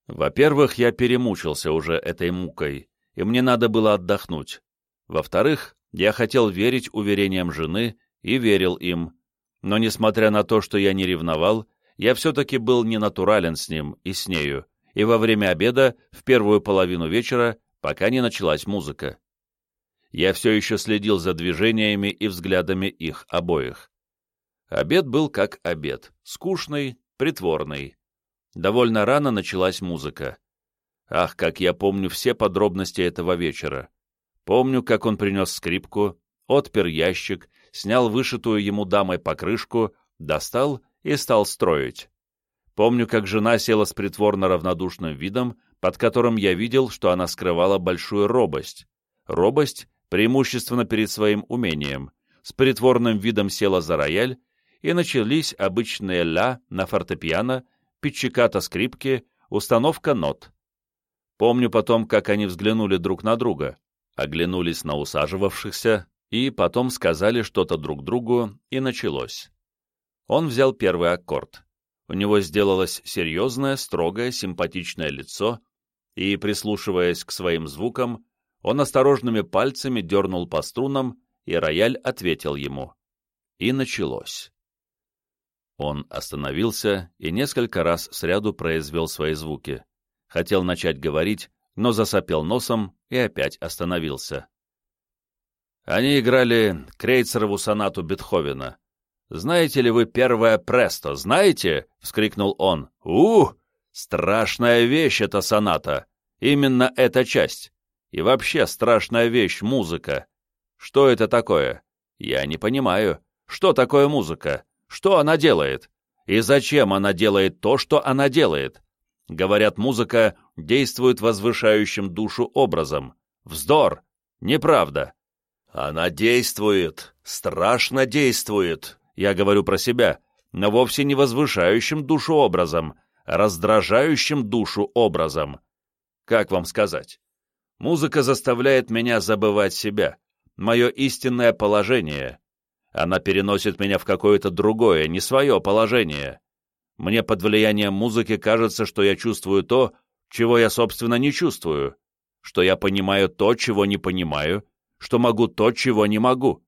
Во-первых, я перемучился уже этой мукой, и мне надо было отдохнуть. Во-вторых, я хотел верить уверениям жены и верил им, но, несмотря на то, что я не ревновал, я все-таки был ненатурален с ним и с нею, и во время обеда, в первую половину вечера, пока не началась музыка. Я все еще следил за движениями и взглядами их обоих. Обед был как обед, скучный, притворный. Довольно рано началась музыка. Ах, как я помню все подробности этого вечера. Помню, как он принес скрипку, отпер ящик, снял вышитую ему дамой покрышку, достал и стал строить. Помню, как жена села с притворно равнодушным видом, под которым я видел, что она скрывала большую робость. Робость преимущественно перед своим умением. С притворным видом села за рояль, и начались обычные ля на фортепиано, пичиката скрипки, установка нот. Помню потом, как они взглянули друг на друга, оглянулись на усаживавшихся, и потом сказали что-то друг другу, и началось. Он взял первый аккорд. У него сделалось серьезное, строгое, симпатичное лицо, и, прислушиваясь к своим звукам, он осторожными пальцами дернул по струнам, и рояль ответил ему. И началось. Он остановился и несколько раз сряду произвел свои звуки. Хотел начать говорить, но засопел носом и опять остановился. Они играли Крейцерову сонату Бетховена. «Знаете ли вы первое престо, знаете?» — вскрикнул он. у Страшная вещь эта соната! Именно эта часть! И вообще страшная вещь — музыка! Что это такое? Я не понимаю. Что такое музыка? Что она делает? И зачем она делает то, что она делает? Говорят, музыка действует возвышающим душу образом. Вздор! Неправда! Она действует, страшно действует, я говорю про себя, но вовсе не возвышающим душу образом, а раздражающим душу образом. Как вам сказать? Музыка заставляет меня забывать себя, мое истинное положение. Она переносит меня в какое-то другое, не свое положение. Мне под влиянием музыки кажется, что я чувствую то, чего я, собственно, не чувствую, что я понимаю то, чего не понимаю, что могу то, чего не могу.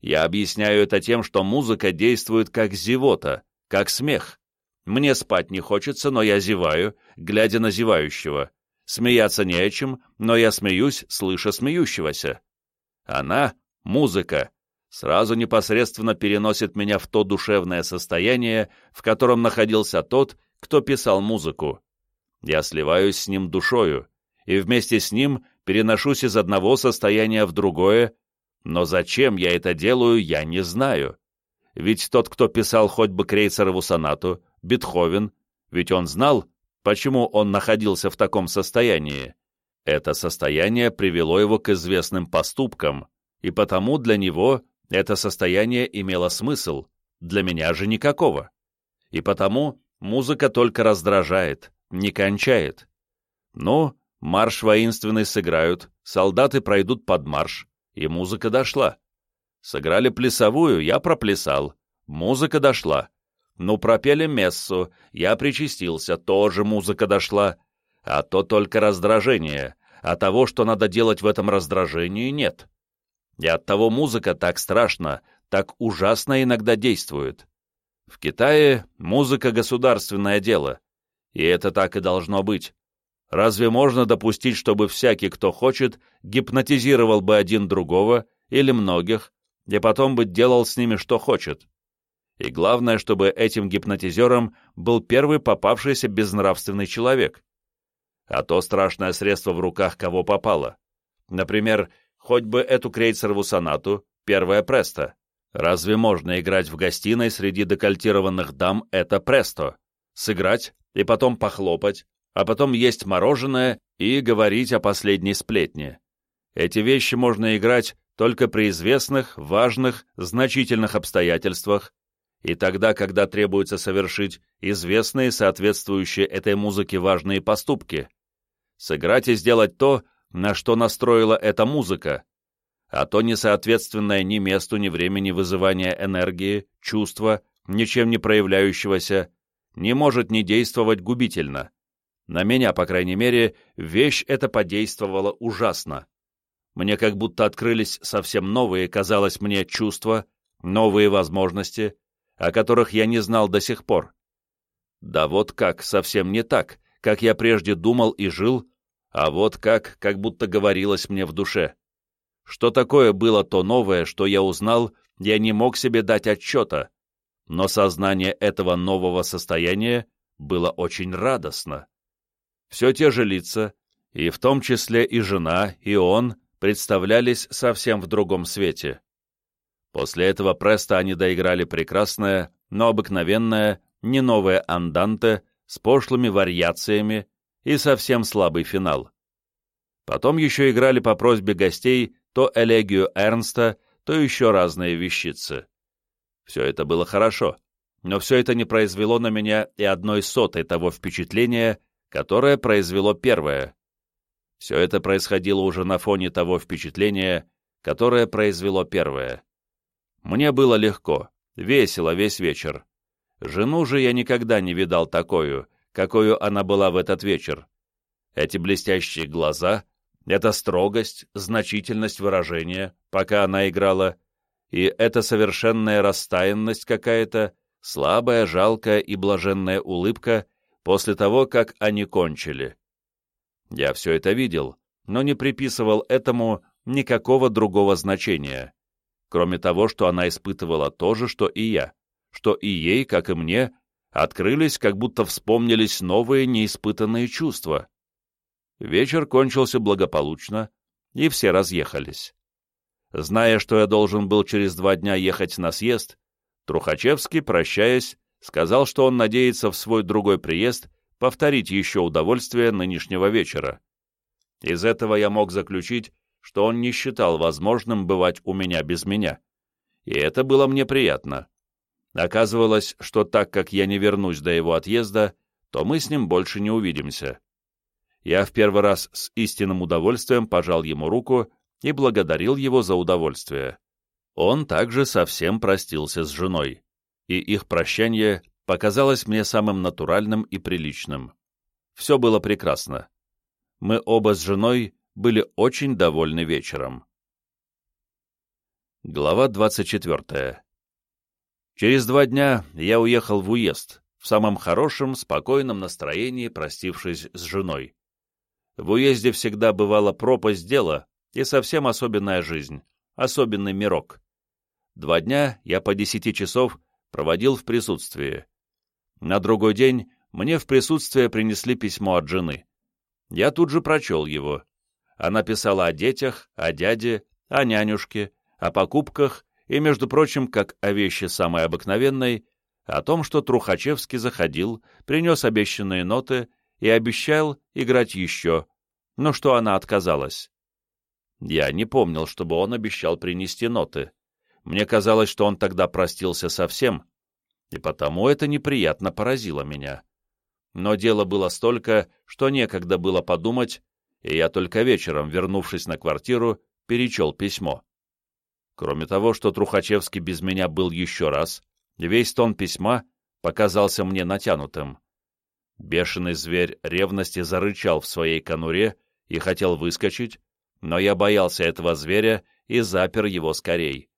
Я объясняю это тем, что музыка действует как зевота, как смех. Мне спать не хочется, но я зеваю, глядя на зевающего. Смеяться не о чем, но я смеюсь, слыша смеющегося. Она, музыка, сразу непосредственно переносит меня в то душевное состояние, в котором находился тот, кто писал музыку. Я сливаюсь с ним душою, и вместе с ним переношусь из одного состояния в другое, но зачем я это делаю, я не знаю. Ведь тот, кто писал хоть бы Крейцерову сонату, Бетховен, ведь он знал, почему он находился в таком состоянии. Это состояние привело его к известным поступкам, и потому для него это состояние имело смысл, для меня же никакого. И потому музыка только раздражает, не кончает. Ну, марш воинственный сыграют, солдаты пройдут под марш, и музыка дошла. Сыграли плясовую, я проплясал, музыка дошла. Ну, пропели мессу, я причастился, тоже музыка дошла. А то только раздражение, а того, что надо делать в этом раздражении, нет. И оттого музыка так страшно, так ужасно иногда действует. В Китае музыка — государственное дело, и это так и должно быть. Разве можно допустить, чтобы всякий, кто хочет, гипнотизировал бы один другого или многих, и потом бы делал с ними что хочет? И главное, чтобы этим гипнотизером был первый попавшийся безнравственный человек. А то страшное средство в руках кого попало. Например, хоть бы эту крейцерову сонату, первая преста. Разве можно играть в гостиной среди декольтированных дам это престо? Сыграть и потом похлопать, а потом есть мороженое и говорить о последней сплетне. Эти вещи можно играть только при известных, важных, значительных обстоятельствах, и тогда, когда требуется совершить известные, соответствующие этой музыке важные поступки. Сыграть и сделать то, на что настроила эта музыка, а то несоответственное ни месту, ни времени вызывания энергии, чувства, ничем не проявляющегося, не может не действовать губительно. На меня, по крайней мере, вещь эта подействовала ужасно. Мне как будто открылись совсем новые, казалось мне, чувства, новые возможности, о которых я не знал до сих пор. Да вот как, совсем не так, как я прежде думал и жил, а вот как, как будто говорилось мне в душе. Что такое было то новое, что я узнал, я не мог себе дать отчета, но сознание этого нового состояния было очень радостно. Все те же лица, и в том числе и жена, и он, представлялись совсем в другом свете. После этого Преста они доиграли прекрасное, но обыкновенное, не новое анданте с пошлыми вариациями и совсем слабый финал. Потом еще играли по просьбе гостей то элегию Эрнста, то еще разные вещицы. Все это было хорошо, но все это не произвело на меня и одной сотой того впечатления, которое произвело первое. Все это происходило уже на фоне того впечатления, которое произвело первое. Мне было легко, весело весь вечер. Жену же я никогда не видал такую, какую она была в этот вечер. Эти блестящие глаза, эта строгость, значительность выражения, пока она играла, и эта совершенная растаянность какая-то, слабая, жалкая и блаженная улыбка после того, как они кончили. Я все это видел, но не приписывал этому никакого другого значения кроме того, что она испытывала то же, что и я, что и ей, как и мне, открылись, как будто вспомнились новые неиспытанные чувства. Вечер кончился благополучно, и все разъехались. Зная, что я должен был через два дня ехать на съезд, Трухачевский, прощаясь, сказал, что он надеется в свой другой приезд повторить еще удовольствие нынешнего вечера. Из этого я мог заключить, что он не считал возможным бывать у меня без меня. И это было мне приятно. Оказывалось, что так как я не вернусь до его отъезда, то мы с ним больше не увидимся. Я в первый раз с истинным удовольствием пожал ему руку и благодарил его за удовольствие. Он также совсем простился с женой, и их прощание показалось мне самым натуральным и приличным. Все было прекрасно. Мы оба с женой были очень довольны вечером. Глава 24. Через два дня я уехал в уезд, в самом хорошем, спокойном настроении, простившись с женой. В уезде всегда бывала пропасть дела и совсем особенная жизнь, особенный мирок. Два дня я по десяти часов проводил в присутствии. На другой день мне в присутствие принесли письмо от жены. Я тут же прочел его. Она писала о детях, о дяде, о нянюшке, о покупках и, между прочим, как о вещи самой обыкновенной, о том, что Трухачевский заходил, принес обещанные ноты и обещал играть еще, но что она отказалась. Я не помнил, чтобы он обещал принести ноты. Мне казалось, что он тогда простился совсем, и потому это неприятно поразило меня. Но дело было столько, что некогда было подумать, и я только вечером, вернувшись на квартиру, перечел письмо. Кроме того, что Трухачевский без меня был еще раз, весь тон письма показался мне натянутым. Бешеный зверь ревности зарычал в своей конуре и хотел выскочить, но я боялся этого зверя и запер его скорей.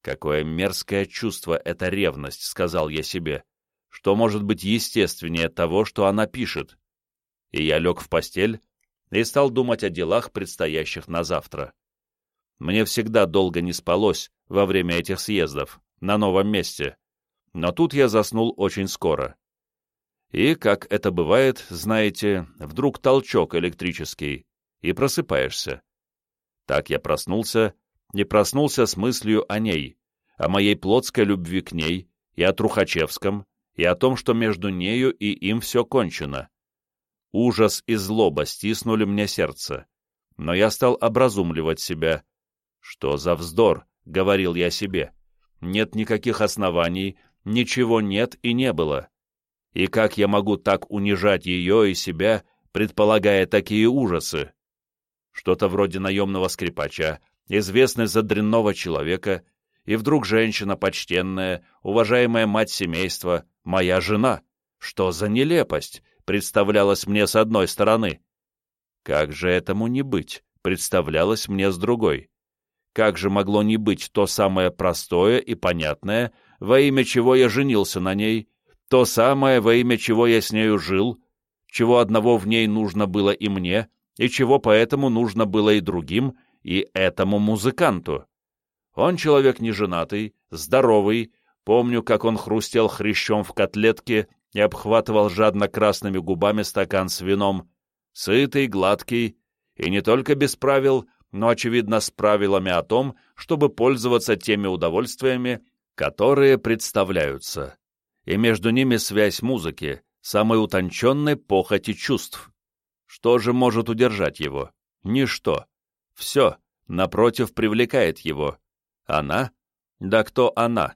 «Какое мерзкое чувство эта ревность», — сказал я себе. «Что может быть естественнее того, что она пишет?» И я лег в постель и стал думать о делах, предстоящих на завтра. Мне всегда долго не спалось во время этих съездов, на новом месте, но тут я заснул очень скоро. И, как это бывает, знаете, вдруг толчок электрический, и просыпаешься. Так я проснулся не проснулся с мыслью о ней, о моей плотской любви к ней, и о Трухачевском, и о том, что между нею и им все кончено. Ужас и злоба стиснули мне сердце, но я стал образумливать себя. «Что за вздор?» — говорил я себе. «Нет никаких оснований, ничего нет и не было. И как я могу так унижать ее и себя, предполагая такие ужасы?» Что-то вроде наемного скрипача, известность за дрянного человека, и вдруг женщина почтенная, уважаемая мать семейства, моя жена. Что за нелепость представлялась мне с одной стороны? Как же этому не быть, представлялось мне с другой? Как же могло не быть то самое простое и понятное, во имя чего я женился на ней, то самое, во имя чего я с нею жил, чего одного в ней нужно было и мне, и чего поэтому нужно было и другим, и этому музыканту. Он человек неженатый, здоровый, помню, как он хрустел хрящом в котлетке и обхватывал жадно красными губами стакан с вином, сытый, гладкий, и не только без правил, но, очевидно, с правилами о том, чтобы пользоваться теми удовольствиями, которые представляются. И между ними связь музыки, самой утонченной похоти чувств. Что же может удержать его? Ничто. Все, напротив, привлекает его. Она? Да кто она?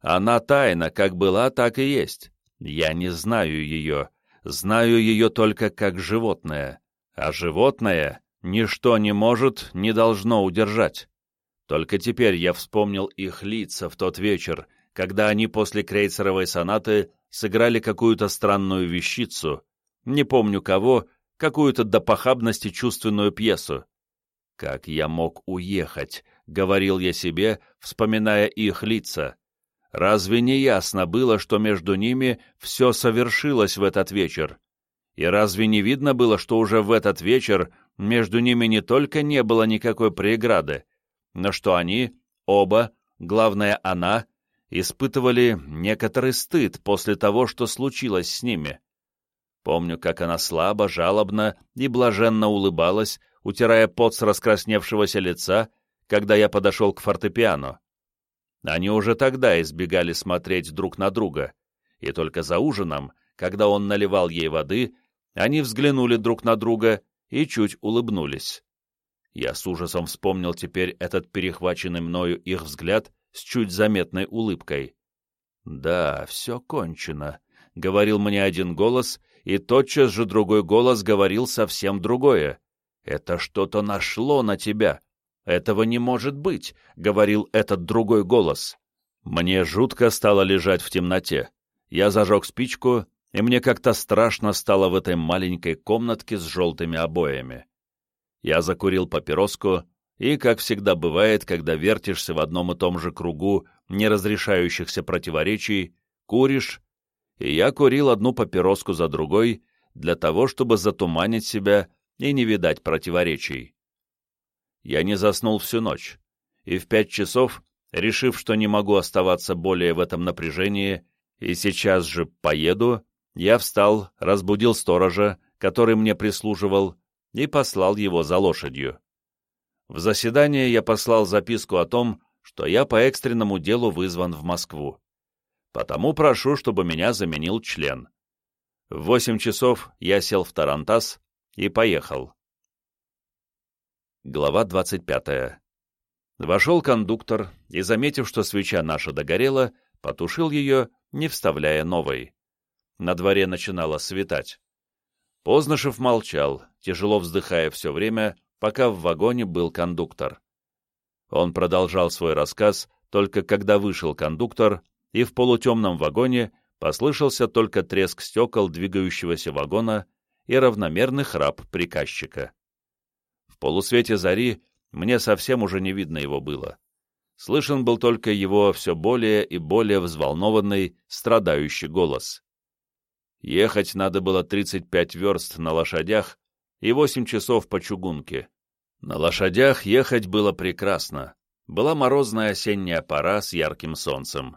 Она тайна, как была, так и есть. Я не знаю ее. Знаю ее только как животное. А животное ничто не может, не должно удержать. Только теперь я вспомнил их лица в тот вечер, когда они после крейцеровой сонаты сыграли какую-то странную вещицу, не помню кого, какую-то до похабности чувственную пьесу. «Как я мог уехать?» — говорил я себе, вспоминая их лица. Разве не ясно было, что между ними все совершилось в этот вечер? И разве не видно было, что уже в этот вечер между ними не только не было никакой преграды, но что они, оба, главное она, испытывали некоторый стыд после того, что случилось с ними? Помню, как она слабо, жалобно и блаженно улыбалась, утирая пот с раскрасневшегося лица, когда я подошел к фортепиано. Они уже тогда избегали смотреть друг на друга, и только за ужином, когда он наливал ей воды, они взглянули друг на друга и чуть улыбнулись. Я с ужасом вспомнил теперь этот перехваченный мною их взгляд с чуть заметной улыбкой. «Да, все кончено», — говорил мне один голос, и тотчас же другой голос говорил совсем другое. Это что-то нашло на тебя. «Этого не может быть», — говорил этот другой голос. Мне жутко стало лежать в темноте. Я зажег спичку, и мне как-то страшно стало в этой маленькой комнатке с желтыми обоями. Я закурил папироску, и, как всегда бывает, когда вертишься в одном и том же кругу неразрешающихся противоречий, куришь, и я курил одну папироску за другой для того, чтобы затуманить себя и не видать противоречий. Я не заснул всю ночь, и в пять часов, решив, что не могу оставаться более в этом напряжении, и сейчас же поеду, я встал, разбудил сторожа, который мне прислуживал, и послал его за лошадью. В заседание я послал записку о том, что я по экстренному делу вызван в Москву. Потому прошу, чтобы меня заменил член. В восемь часов я сел в Тарантас и поехал. Глава двадцать пятая. Вошел кондуктор и, заметив, что свеча наша догорела, потушил ее, не вставляя новой. На дворе начинало светать. Познышев молчал, тяжело вздыхая все время, пока в вагоне был кондуктор. Он продолжал свой рассказ, только когда вышел кондуктор, и в полутемном вагоне послышался только треск стекол двигающегося вагона и равномерный храп приказчика. В полусвете зари мне совсем уже не видно его было. Слышен был только его все более и более взволнованный, страдающий голос. Ехать надо было 35 верст на лошадях и 8 часов по чугунке. На лошадях ехать было прекрасно. Была морозная осенняя пора с ярким солнцем.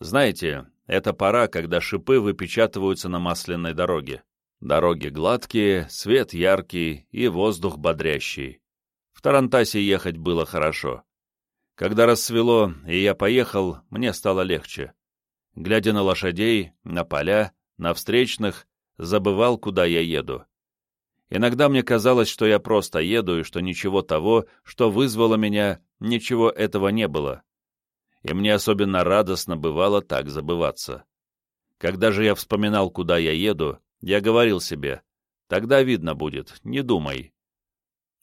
Знаете, это пора, когда шипы выпечатываются на масляной дороге. Дороги гладкие, свет яркий и воздух бодрящий. В Тарантасе ехать было хорошо. Когда рассвело, и я поехал, мне стало легче. Глядя на лошадей, на поля, на встречных, забывал, куда я еду. Иногда мне казалось, что я просто еду, и что ничего того, что вызвало меня, ничего этого не было. И мне особенно радостно бывало так забываться. Когда же я вспоминал, куда я еду, я говорил себе, тогда видно будет, не думай.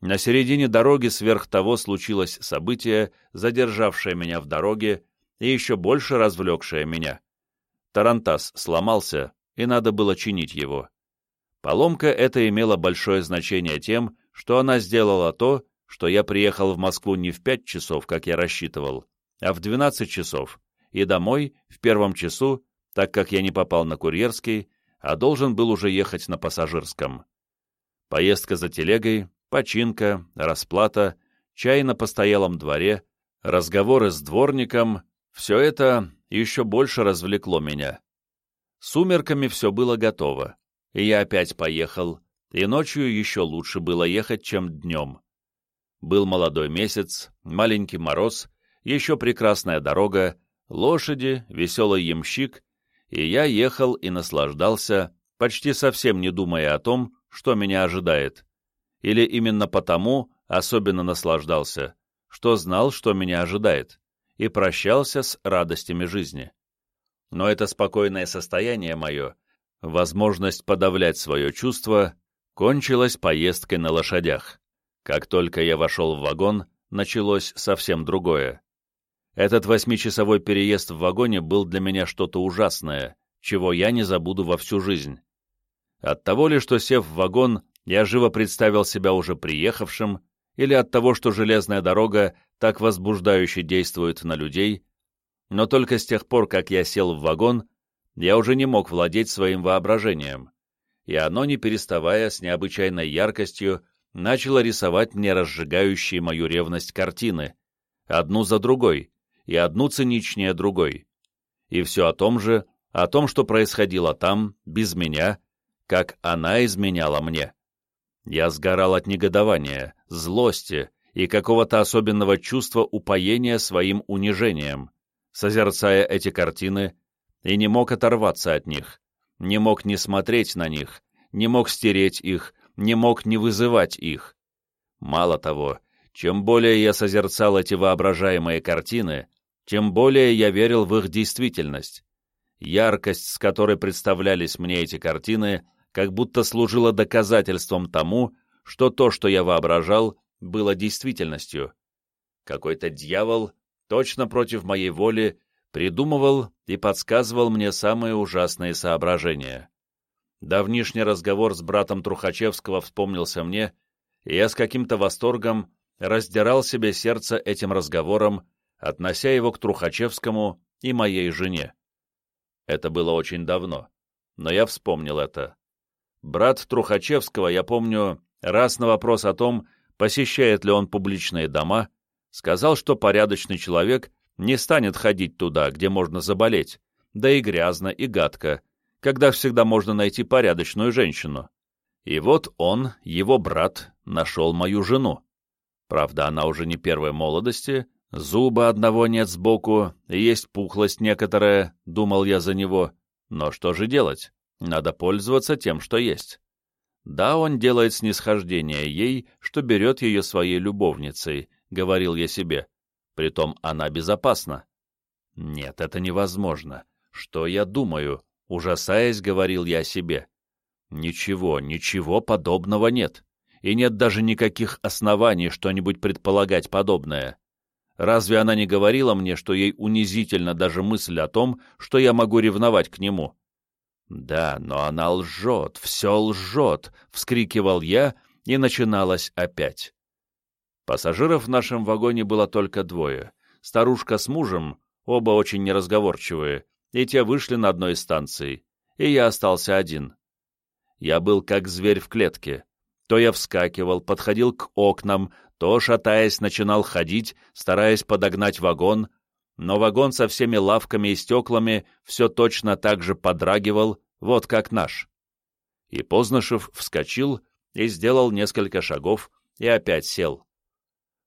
На середине дороги сверх того случилось событие, задержавшее меня в дороге и еще больше развлекшее меня. Тарантас сломался, и надо было чинить его. Поломка эта имела большое значение тем, что она сделала то, что я приехал в Москву не в пять часов, как я рассчитывал, а в двенадцать часов, и домой в первом часу, так как я не попал на курьерский, а должен был уже ехать на пассажирском. Поездка за телегой, починка, расплата, чай на постоялом дворе, разговоры с дворником — все это еще больше развлекло меня. Сумерками все было готово и я опять поехал, и ночью еще лучше было ехать, чем днем. Был молодой месяц, маленький мороз, еще прекрасная дорога, лошади, веселый ямщик, и я ехал и наслаждался, почти совсем не думая о том, что меня ожидает. Или именно потому особенно наслаждался, что знал, что меня ожидает, и прощался с радостями жизни. Но это спокойное состояние мое возможность подавлять свое чувство кончилась поездкой на лошадях. Как только я вошел в вагон, началось совсем другое. Этот восьмичасовой переезд в вагоне был для меня что-то ужасное, чего я не забуду во всю жизнь. От того ли, что, сев в вагон, я живо представил себя уже приехавшим, или от того, что железная дорога так возбуждающе действует на людей, но только с тех пор, как я сел в вагон, я уже не мог владеть своим воображением, и оно, не переставая с необычайной яркостью, начало рисовать мне разжигающие мою ревность картины, одну за другой, и одну циничнее другой. И все о том же, о том, что происходило там, без меня, как она изменяла мне. Я сгорал от негодования, злости и какого-то особенного чувства упоения своим унижением, созерцая эти картины и не мог оторваться от них, не мог не смотреть на них, не мог стереть их, не мог не вызывать их. Мало того, чем более я созерцал эти воображаемые картины, тем более я верил в их действительность. Яркость, с которой представлялись мне эти картины, как будто служила доказательством тому, что то, что я воображал, было действительностью. Какой-то дьявол, точно против моей воли, придумывал и подсказывал мне самые ужасные соображения. Давнишний разговор с братом Трухачевского вспомнился мне, и я с каким-то восторгом раздирал себе сердце этим разговором, относя его к Трухачевскому и моей жене. Это было очень давно, но я вспомнил это. Брат Трухачевского, я помню, раз на вопрос о том, посещает ли он публичные дома, сказал, что порядочный человек не станет ходить туда, где можно заболеть, да и грязно, и гадко, когда всегда можно найти порядочную женщину. И вот он, его брат, нашел мою жену. Правда, она уже не первой молодости, зуба одного нет сбоку, есть пухлость некоторая, думал я за него. Но что же делать? Надо пользоваться тем, что есть. Да, он делает снисхождение ей, что берет ее своей любовницей, говорил я себе. Притом она безопасна. Нет, это невозможно. Что я думаю? Ужасаясь, говорил я себе. Ничего, ничего подобного нет. И нет даже никаких оснований что-нибудь предполагать подобное. Разве она не говорила мне, что ей унизительно даже мысль о том, что я могу ревновать к нему? «Да, но она лжет, все лжет!» — вскрикивал я, и начиналось опять. Пассажиров в нашем вагоне было только двое. Старушка с мужем, оба очень неразговорчивые, и те вышли на одной из станций, и я остался один. Я был как зверь в клетке. То я вскакивал, подходил к окнам, то, шатаясь, начинал ходить, стараясь подогнать вагон, но вагон со всеми лавками и стеклами все точно так же подрагивал, вот как наш. И Познышев вскочил и сделал несколько шагов, и опять сел.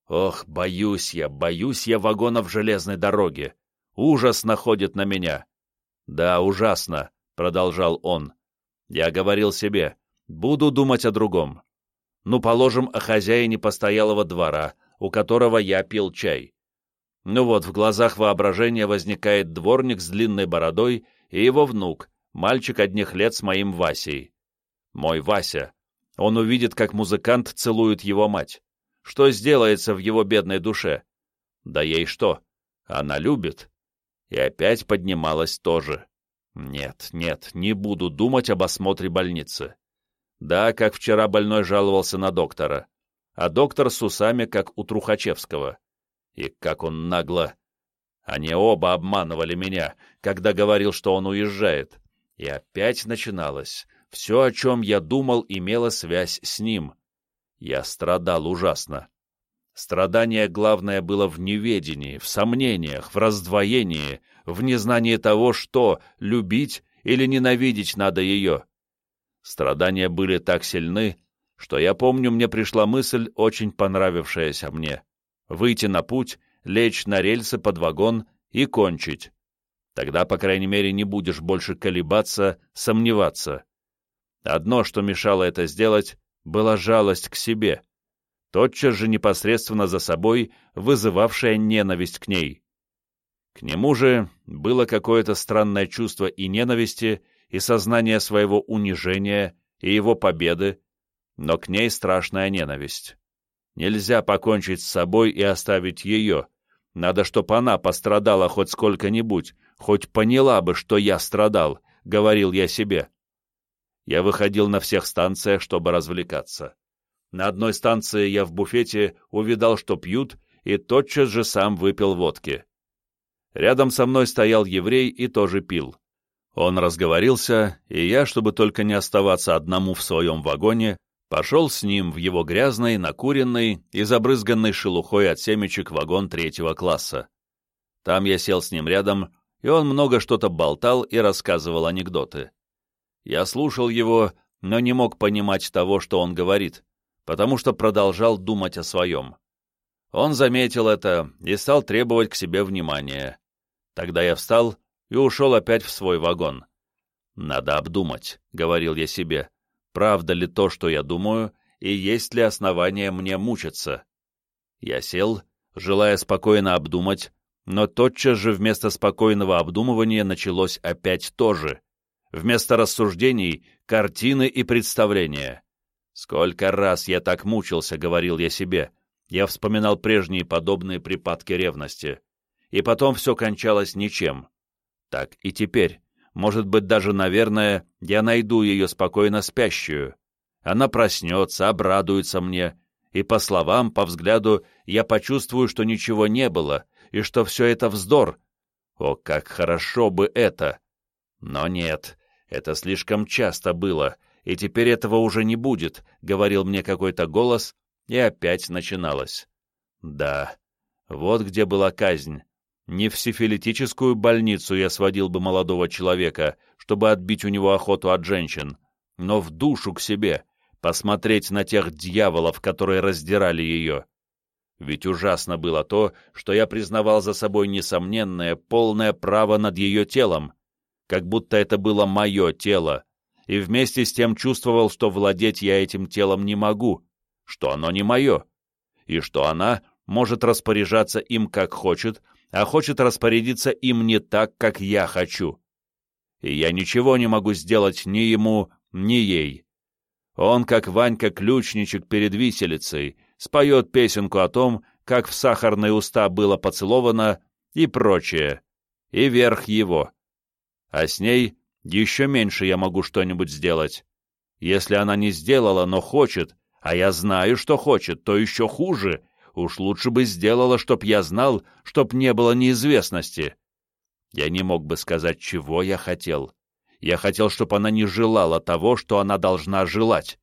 Ох, боюсь я, боюсь я вагонов железной дороги. Ужас находит на меня. Да, ужасно, продолжал он. Я говорил себе, буду думать о другом. Ну, положим, о хозяине постоялого двора, у которого я пил чай. Ну вот, в глазах воображения возникает дворник с длинной бородой и его внук, мальчик одних лет с моим Васей. Мой Вася. Он увидит, как музыкант целует его мать. Что сделается в его бедной душе? Да ей что? Она любит. И опять поднималась тоже. Нет, нет, не буду думать об осмотре больницы. Да, как вчера больной жаловался на доктора. А доктор с усами, как у Трухачевского. И как он нагло... Они оба обманывали меня, когда говорил, что он уезжает. И опять начиналось. Все, о чем я думал, имело связь с ним. Я страдал ужасно. Страдание главное было в неведении, в сомнениях, в раздвоении, в незнании того, что любить или ненавидеть надо ее. Страдания были так сильны, что я помню, мне пришла мысль, очень понравившаяся мне выйти на путь, лечь на рельсы под вагон и кончить. Тогда, по крайней мере, не будешь больше колебаться, сомневаться. Одно, что мешало это сделать, была жалость к себе, тотчас же непосредственно за собой вызывавшая ненависть к ней. К нему же было какое-то странное чувство и ненависти, и сознание своего унижения, и его победы, но к ней страшная ненависть. Нельзя покончить с собой и оставить ее. Надо, чтобы она пострадала хоть сколько-нибудь, хоть поняла бы, что я страдал, — говорил я себе. Я выходил на всех станциях, чтобы развлекаться. На одной станции я в буфете увидал, что пьют, и тотчас же сам выпил водки. Рядом со мной стоял еврей и тоже пил. Он разговорился, и я, чтобы только не оставаться одному в своем вагоне, Пошел с ним в его грязный, накуренный и забрызганный шелухой от семечек вагон третьего класса. Там я сел с ним рядом, и он много что-то болтал и рассказывал анекдоты. Я слушал его, но не мог понимать того, что он говорит, потому что продолжал думать о своем. Он заметил это и стал требовать к себе внимания. Тогда я встал и ушел опять в свой вагон. «Надо обдумать», — говорил я себе правда ли то, что я думаю, и есть ли основания мне мучиться. Я сел, желая спокойно обдумать, но тотчас же вместо спокойного обдумывания началось опять то же. Вместо рассуждений — картины и представления. Сколько раз я так мучился, говорил я себе, я вспоминал прежние подобные припадки ревности. И потом все кончалось ничем. Так и теперь. Может быть, даже, наверное, я найду ее спокойно спящую. Она проснется, обрадуется мне, и по словам, по взгляду, я почувствую, что ничего не было, и что все это вздор. О, как хорошо бы это! Но нет, это слишком часто было, и теперь этого уже не будет, — говорил мне какой-то голос, и опять начиналось. Да, вот где была казнь. Не в сифилитическую больницу я сводил бы молодого человека, чтобы отбить у него охоту от женщин, но в душу к себе, посмотреть на тех дьяволов, которые раздирали ее. Ведь ужасно было то, что я признавал за собой несомненное, полное право над ее телом, как будто это было мое тело, и вместе с тем чувствовал, что владеть я этим телом не могу, что оно не мое, и что она может распоряжаться им как хочет, а хочет распорядиться им не так, как я хочу. И я ничего не могу сделать ни ему, ни ей. Он, как Ванька-ключничек перед виселицей, споет песенку о том, как в сахарные уста было поцеловано и прочее, и верх его. А с ней еще меньше я могу что-нибудь сделать. Если она не сделала, но хочет, а я знаю, что хочет, то еще хуже, Уж лучше бы сделала, чтоб я знал, чтоб не было неизвестности. Я не мог бы сказать, чего я хотел. Я хотел, чтобы она не желала того, что она должна желать.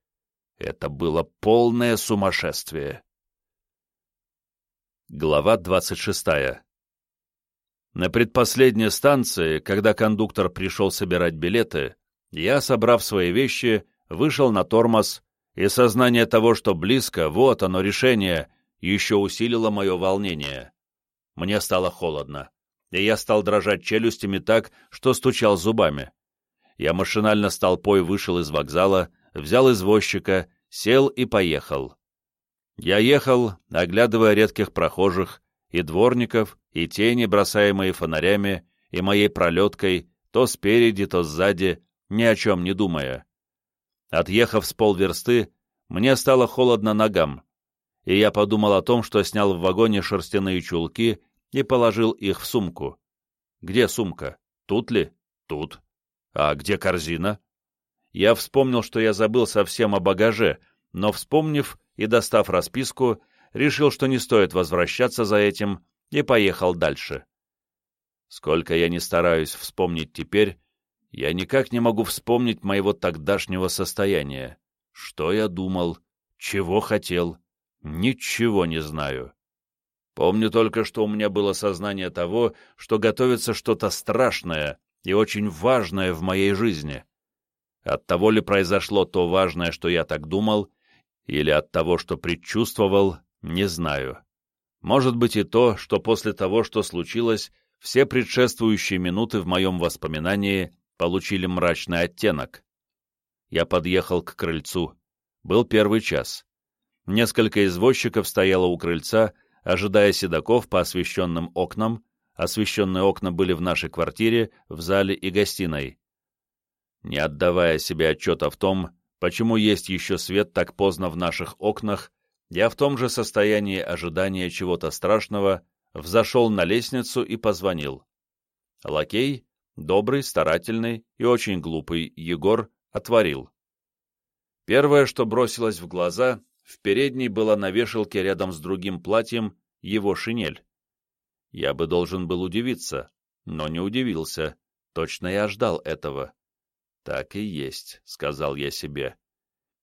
Это было полное сумасшествие. Глава двадцать шестая На предпоследней станции, когда кондуктор пришел собирать билеты, я, собрав свои вещи, вышел на тормоз, и сознание того, что близко, вот оно решение, еще усилило мое волнение. Мне стало холодно, и я стал дрожать челюстями так, что стучал зубами. Я машинально с толпой вышел из вокзала, взял извозчика, сел и поехал. Я ехал, оглядывая редких прохожих, и дворников, и тени, бросаемые фонарями, и моей пролеткой, то спереди, то сзади, ни о чем не думая. Отъехав с полверсты, мне стало холодно ногам, и я подумал о том, что снял в вагоне шерстяные чулки и положил их в сумку. Где сумка? Тут ли? Тут. А где корзина? Я вспомнил, что я забыл совсем о багаже, но, вспомнив и достав расписку, решил, что не стоит возвращаться за этим, и поехал дальше. Сколько я не стараюсь вспомнить теперь, я никак не могу вспомнить моего тогдашнего состояния. Что я думал, чего хотел, Ничего не знаю. Помню только, что у меня было сознание того, что готовится что-то страшное и очень важное в моей жизни. От того ли произошло то важное, что я так думал, или от того, что предчувствовал, не знаю. Может быть и то, что после того, что случилось, все предшествующие минуты в моем воспоминании получили мрачный оттенок. Я подъехал к крыльцу. Был первый час. Несколько извозчиков стояло у крыльца, ожидая седаков по освещенным окнам. Освещенные окна были в нашей квартире, в зале и гостиной. Не отдавая себе отчета в том, почему есть еще свет так поздно в наших окнах, я в том же состоянии ожидания чего-то страшного взошел на лестницу и позвонил. Лакей, добрый, старательный и очень глупый Егор, отворил. Первое, что бросилось в глаза, в передней была на вешалке рядом с другим платьем его шинель. Я бы должен был удивиться, но не удивился. Точно я ждал этого. «Так и есть», — сказал я себе.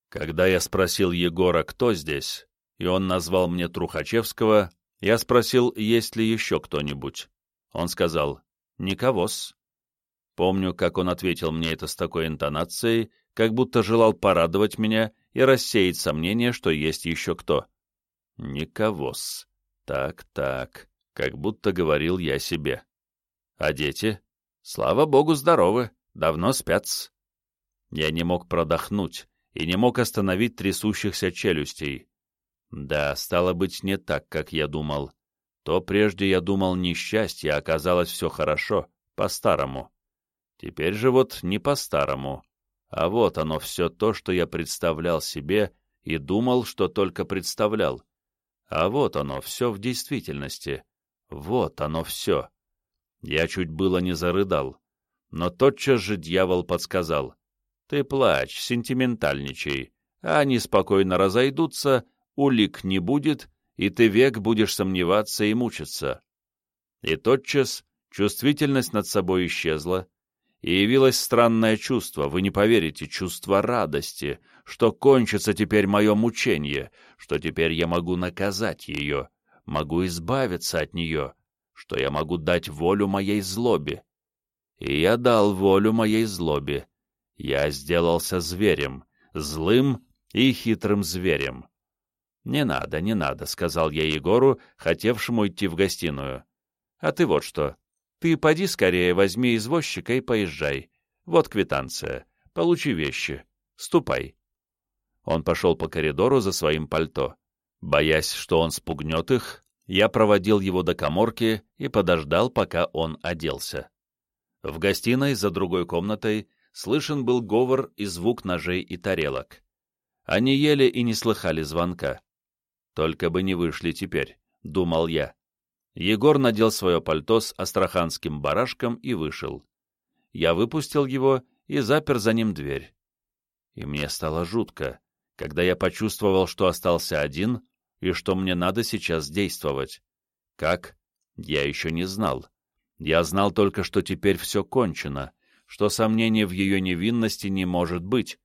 Когда я спросил Егора, кто здесь, и он назвал мне Трухачевского, я спросил, есть ли еще кто-нибудь. Он сказал, «Никого-с». Помню, как он ответил мне это с такой интонацией, как будто желал порадовать меня и рассеять сомнение, что есть еще кто. Никого-с. Так-так, как будто говорил я себе. А дети? Слава богу, здоровы, давно спят -с. Я не мог продохнуть и не мог остановить трясущихся челюстей. Да, стало быть, не так, как я думал. То прежде я думал несчастье, а оказалось все хорошо, по-старому. Теперь же вот не по-старому. А вот оно все то, что я представлял себе и думал, что только представлял. А вот оно, все в действительности. Вот оно все. Я чуть было не зарыдал. Но тотчас же дьявол подсказал. Ты плачь, сентиментальничай, а они спокойно разойдутся, улик не будет, и ты век будешь сомневаться и мучиться. И тотчас чувствительность над собой исчезла, и явилось странное чувство, вы не поверите, чувство радости, что кончится теперь мое мучение, что теперь я могу наказать ее, могу избавиться от нее, что я могу дать волю моей злобе. И я дал волю моей злобе. Я сделался зверем, злым и хитрым зверем. «Не надо, не надо», — сказал я Егору, хотевшему идти в гостиную. «А ты вот что, ты поди скорее, возьми извозчика и поезжай. Вот квитанция. Получи вещи. Ступай. Он пошел по коридору за своим пальто. Боясь, что он спугнет их, я проводил его до коморки и подождал, пока он оделся. В гостиной за другой комнатой слышен был говор и звук ножей и тарелок. Они ели и не слыхали звонка. Только бы не вышли теперь, — думал я. Егор надел свое пальто с астраханским барашком и вышел. Я выпустил его и запер за ним дверь. И мне стало жутко, когда я почувствовал, что остался один и что мне надо сейчас действовать. Как? Я еще не знал. Я знал только, что теперь все кончено, что сомнений в ее невинности не может быть,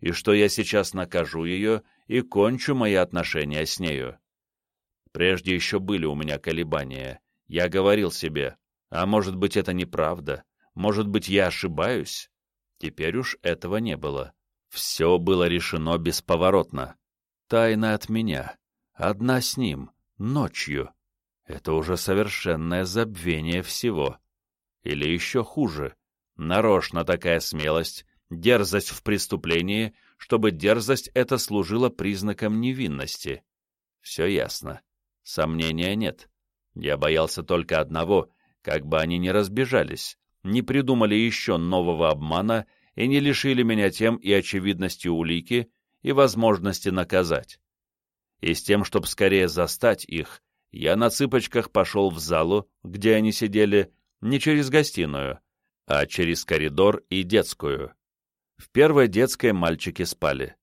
и что я сейчас накажу ее и кончу мои отношения с нею. Прежде еще были у меня колебания. Я говорил себе, а может быть это неправда, может быть я ошибаюсь. Теперь уж этого не было. Все было решено бесповоротно. Тайна от меня. Одна с ним. Ночью. Это уже совершенное забвение всего. Или еще хуже. Нарочно такая смелость, дерзость в преступлении, чтобы дерзость эта служила признаком невинности. Все ясно. Сомнения нет. Я боялся только одного, как бы они не разбежались, не придумали еще нового обмана и не лишили меня тем и очевидности улики, и возможности наказать. И с тем, чтобы скорее застать их, я на цыпочках пошел в залу, где они сидели, не через гостиную, а через коридор и детскую. В первой детской мальчики спали.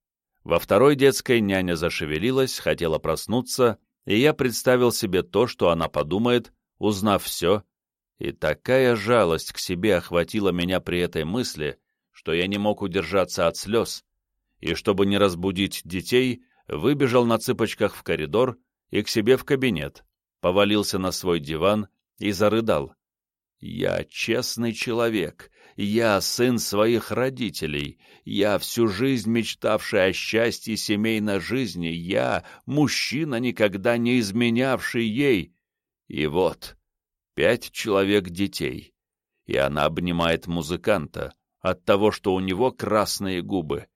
Во второй детской няня зашевелилась, хотела проснуться, и я представил себе то, что она подумает, узнав все, и такая жалость к себе охватила меня при этой мысли, что я не мог удержаться от слез, и, чтобы не разбудить детей, выбежал на цыпочках в коридор и к себе в кабинет, повалился на свой диван и зарыдал. «Я честный человек, я сын своих родителей, я всю жизнь мечтавший о счастье семейной жизни, я мужчина, никогда не изменявший ей. И вот, пять человек детей, и она обнимает музыканта от того, что у него красные губы.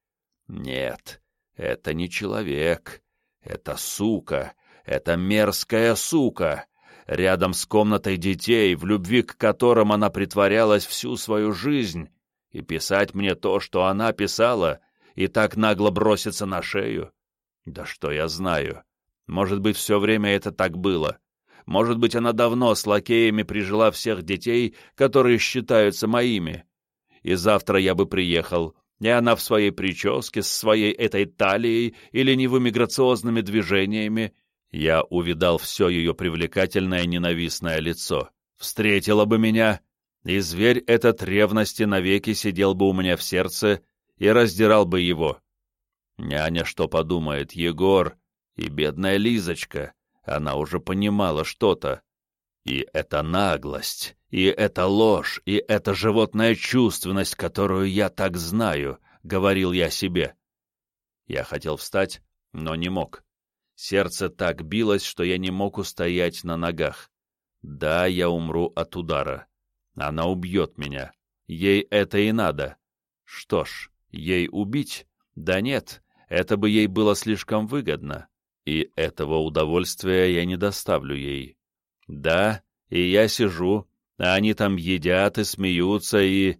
Нет, это не человек, это сука, это мерзкая сука рядом с комнатой детей, в любви к которым она притворялась всю свою жизнь, и писать мне то, что она писала, и так нагло броситься на шею? Да что я знаю. Может быть, все время это так было. Может быть, она давно с лакеями прижила всех детей, которые считаются моими. И завтра я бы приехал, и она в своей прическе, с своей этой талией и ленивыми грациозными движениями я увидал все ее привлекательное ненавистное лицо. Встретила бы меня, и зверь этот ревности навеки сидел бы у меня в сердце и раздирал бы его. Няня что подумает, Егор и бедная Лизочка, она уже понимала что-то. И это наглость, и это ложь, и это животная чувственность, которую я так знаю, — говорил я себе. Я хотел встать, но не мог. Сердце так билось, что я не мог устоять на ногах. Да, я умру от удара. Она убьет меня. Ей это и надо. Что ж, ей убить? Да нет, это бы ей было слишком выгодно. И этого удовольствия я не доставлю ей. Да, и я сижу, а они там едят и смеются, и...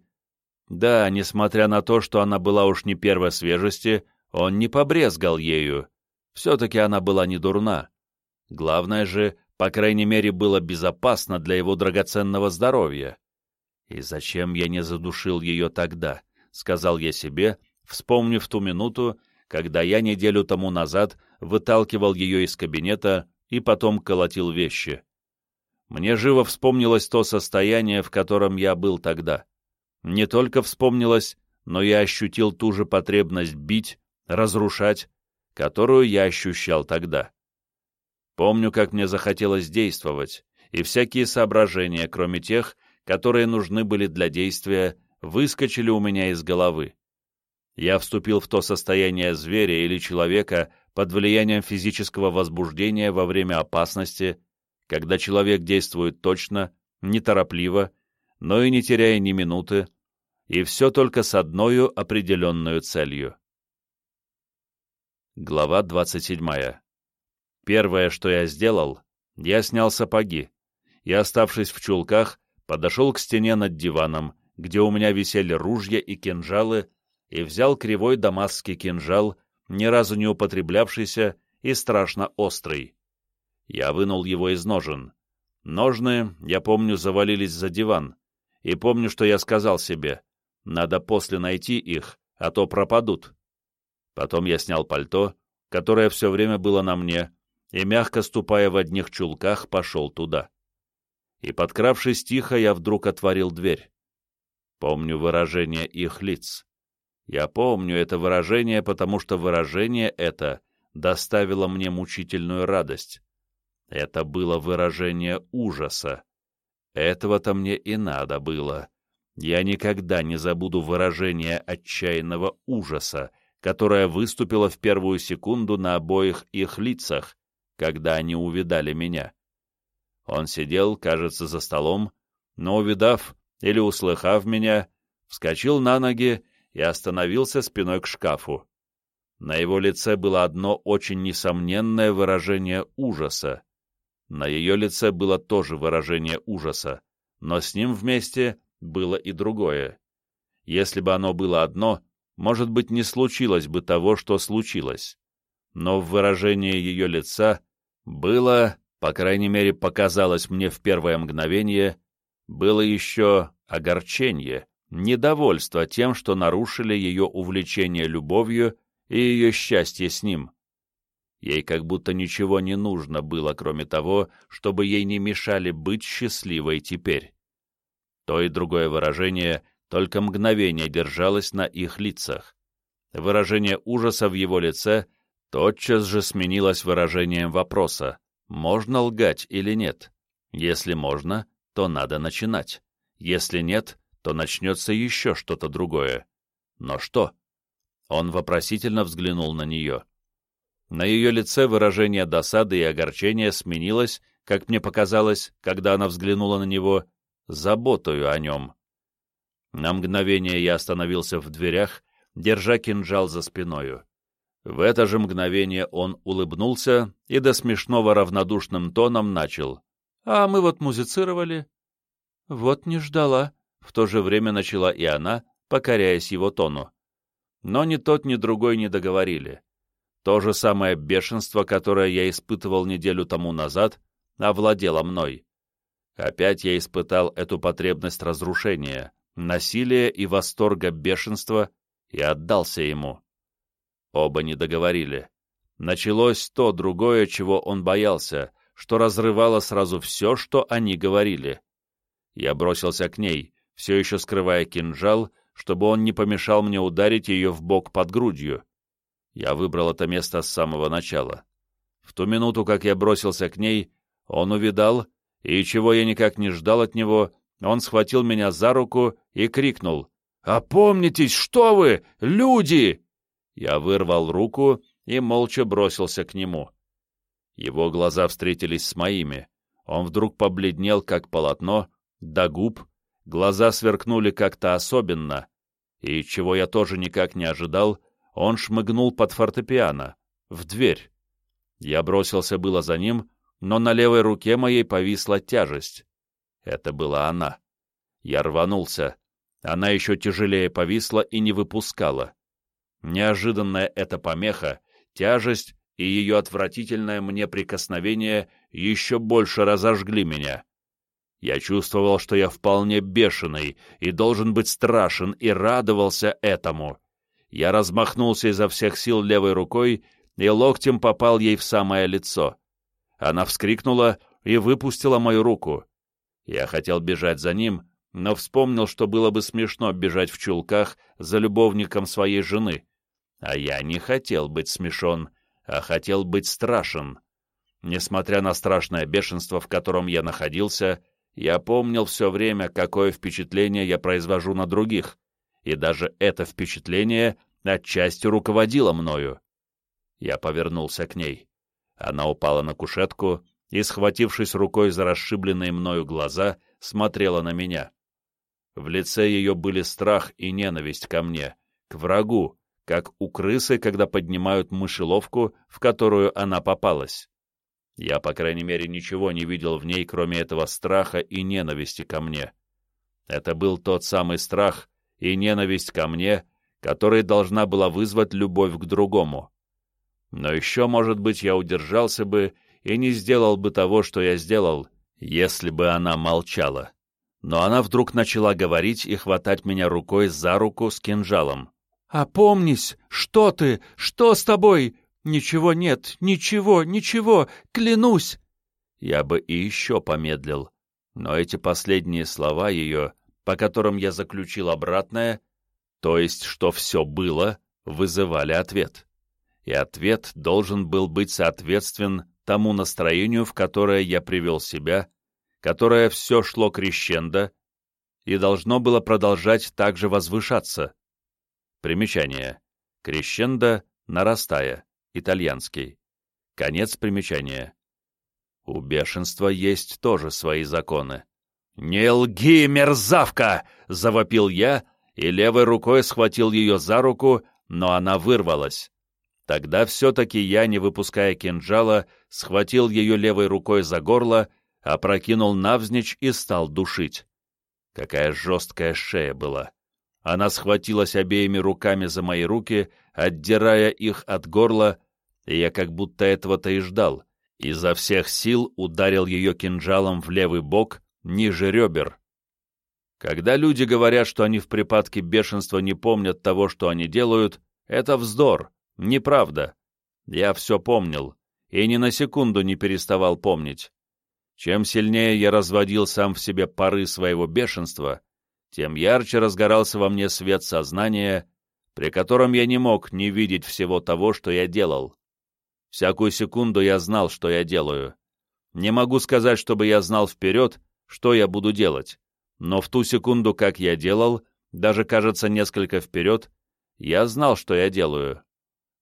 Да, несмотря на то, что она была уж не первой свежести, он не побрезгал ею. Все-таки она была не дурна. Главное же, по крайней мере, было безопасно для его драгоценного здоровья. «И зачем я не задушил ее тогда?» — сказал я себе, вспомнив ту минуту, когда я неделю тому назад выталкивал ее из кабинета и потом колотил вещи. Мне живо вспомнилось то состояние, в котором я был тогда. Не только вспомнилось, но я ощутил ту же потребность бить, разрушать, которую я ощущал тогда. Помню, как мне захотелось действовать, и всякие соображения, кроме тех, которые нужны были для действия, выскочили у меня из головы. Я вступил в то состояние зверя или человека под влиянием физического возбуждения во время опасности, когда человек действует точно, неторопливо, но и не теряя ни минуты, и все только с одной определенной целью. Глава 27. Первое, что я сделал, я снял сапоги и, оставшись в чулках, подошел к стене над диваном, где у меня висели ружья и кинжалы, и взял кривой дамасский кинжал, ни разу не употреблявшийся и страшно острый. Я вынул его из ножен. Ножны, я помню, завалились за диван, и помню, что я сказал себе, надо после найти их, а то пропадут. Потом я снял пальто, которое все время было на мне, и, мягко ступая в одних чулках, пошел туда. И, подкравшись тихо, я вдруг отворил дверь. Помню выражение их лиц. Я помню это выражение, потому что выражение это доставило мне мучительную радость. Это было выражение ужаса. Этого-то мне и надо было. Я никогда не забуду выражение отчаянного ужаса, которое выступило в первую секунду на обоих их лицах, когда они увидали меня. Он сидел, кажется, за столом, но, увидав или услыхав меня, вскочил на ноги и остановился спиной к шкафу. На его лице было одно очень несомненное выражение ужаса. На ее лице было тоже выражение ужаса, но с ним вместе было и другое. Если бы оно было одно, может быть, не случилось бы того, что случилось. Но в выражении ее лица было, по крайней мере, показалось мне в первое мгновение, было еще огорчение, недовольство тем, что нарушили ее увлечение любовью и ее счастье с ним. Ей как будто ничего не нужно было, кроме того, чтобы ей не мешали быть счастливой теперь. То и другое выражение только мгновение держалось на их лицах. Выражение ужаса в его лице тотчас же сменилось выражением вопроса, можно лгать или нет. Если можно, то надо начинать. Если нет, то начнется еще что-то другое. Но что? Он вопросительно взглянул на нее. На ее лице выражение досады и огорчения сменилось, как мне показалось, когда она взглянула на него, заботою о нем. На мгновение я остановился в дверях, держа кинжал за спиною. В это же мгновение он улыбнулся и до смешного равнодушным тоном начал. «А мы вот музицировали». «Вот не ждала», — в то же время начала и она, покоряясь его тону. Но ни тот, ни другой не договорили. То же самое бешенство, которое я испытывал неделю тому назад, овладело мной. Опять я испытал эту потребность разрушения, насилия и восторга бешенства и отдался ему. Оба не договорили. Началось то другое, чего он боялся, что разрывало сразу все, что они говорили. Я бросился к ней, все еще скрывая кинжал, чтобы он не помешал мне ударить ее в бок под грудью. Я выбрал это место с самого начала. В ту минуту, как я бросился к ней, он увидал и чего я никак не ждал от него, он схватил меня за руку и крикнул «Опомнитесь, что вы, люди!» Я вырвал руку и молча бросился к нему. Его глаза встретились с моими. Он вдруг побледнел, как полотно, до губ, глаза сверкнули как-то особенно, и, чего я тоже никак не ожидал, он шмыгнул под фортепиано, в дверь. Я бросился было за ним, но на левой руке моей повисла тяжесть. Это была она. Я рванулся. Она еще тяжелее повисла и не выпускала. Неожиданная эта помеха, тяжесть и ее отвратительное мне прикосновение еще больше разожгли меня. Я чувствовал, что я вполне бешеный и должен быть страшен, и радовался этому. Я размахнулся изо всех сил левой рукой и локтем попал ей в самое лицо. Она вскрикнула и выпустила мою руку. Я хотел бежать за ним, но вспомнил, что было бы смешно бежать в чулках за любовником своей жены. А я не хотел быть смешон, а хотел быть страшен. Несмотря на страшное бешенство, в котором я находился, я помнил все время, какое впечатление я произвожу на других, и даже это впечатление отчасти руководило мною. Я повернулся к ней. Она упала на кушетку и, схватившись рукой за расшибленные мною глаза, смотрела на меня. В лице ее были страх и ненависть ко мне, к врагу, как у крысы, когда поднимают мышеловку, в которую она попалась. Я, по крайней мере, ничего не видел в ней, кроме этого страха и ненависти ко мне. Это был тот самый страх и ненависть ко мне, который должна была вызвать любовь к другому. Но еще, может быть, я удержался бы и не сделал бы того, что я сделал, если бы она молчала. Но она вдруг начала говорить и хватать меня рукой за руку с кинжалом. «Опомнись! Что ты? Что с тобой? «Ничего нет, ничего, ничего, клянусь!» Я бы и еще помедлил, но эти последние слова ее, по которым я заключил обратное, то есть, что все было, вызывали ответ. И ответ должен был быть соответствен тому настроению, в которое я привел себя, которое все шло крещендо и должно было продолжать также возвышаться. Примечание. Крещендо, нарастая итальянский. Конец примечания. У бешенства есть тоже свои законы. «Не лги, мерзавка!» — завопил я, и левой рукой схватил ее за руку, но она вырвалась. Тогда все-таки я, не выпуская кинжала, схватил ее левой рукой за горло, опрокинул навзничь и стал душить. Какая жесткая шея была! Она схватилась обеими руками за мои руки, отдирая их от горла, и я как будто этого-то и ждал. Изо всех сил ударил ее кинжалом в левый бок, ниже ребер. Когда люди говорят, что они в припадке бешенства не помнят того, что они делают, это вздор, неправда. Я все помнил, и ни на секунду не переставал помнить. Чем сильнее я разводил сам в себе пары своего бешенства, тем ярче разгорался во мне свет сознания, при котором я не мог не видеть всего того, что я делал. Всякую секунду я знал, что я делаю. Не могу сказать, чтобы я знал вперед, что я буду делать, но в ту секунду, как я делал, даже, кажется, несколько вперед, я знал, что я делаю.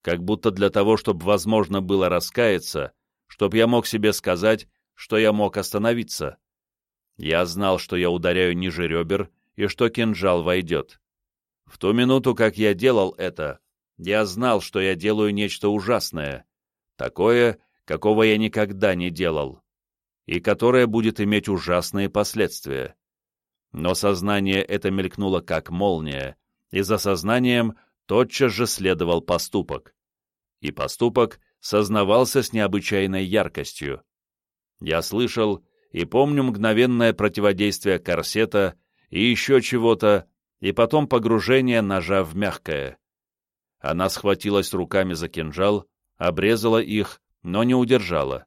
Как будто для того, чтобы возможно было раскаяться, чтобы я мог себе сказать, что я мог остановиться. Я знал, что я ударяю ниже ребер и что кинжал войдет. В ту минуту, как я делал это, я знал, что я делаю нечто ужасное, Такое, какого я никогда не делал, и которое будет иметь ужасные последствия. Но сознание это мелькнуло как молния, и за сознанием тотчас же следовал поступок. И поступок сознавался с необычайной яркостью. Я слышал и помню мгновенное противодействие корсета и еще чего-то, и потом погружение ножа в мягкое. Она схватилась руками за кинжал, обрезала их, но не удержала.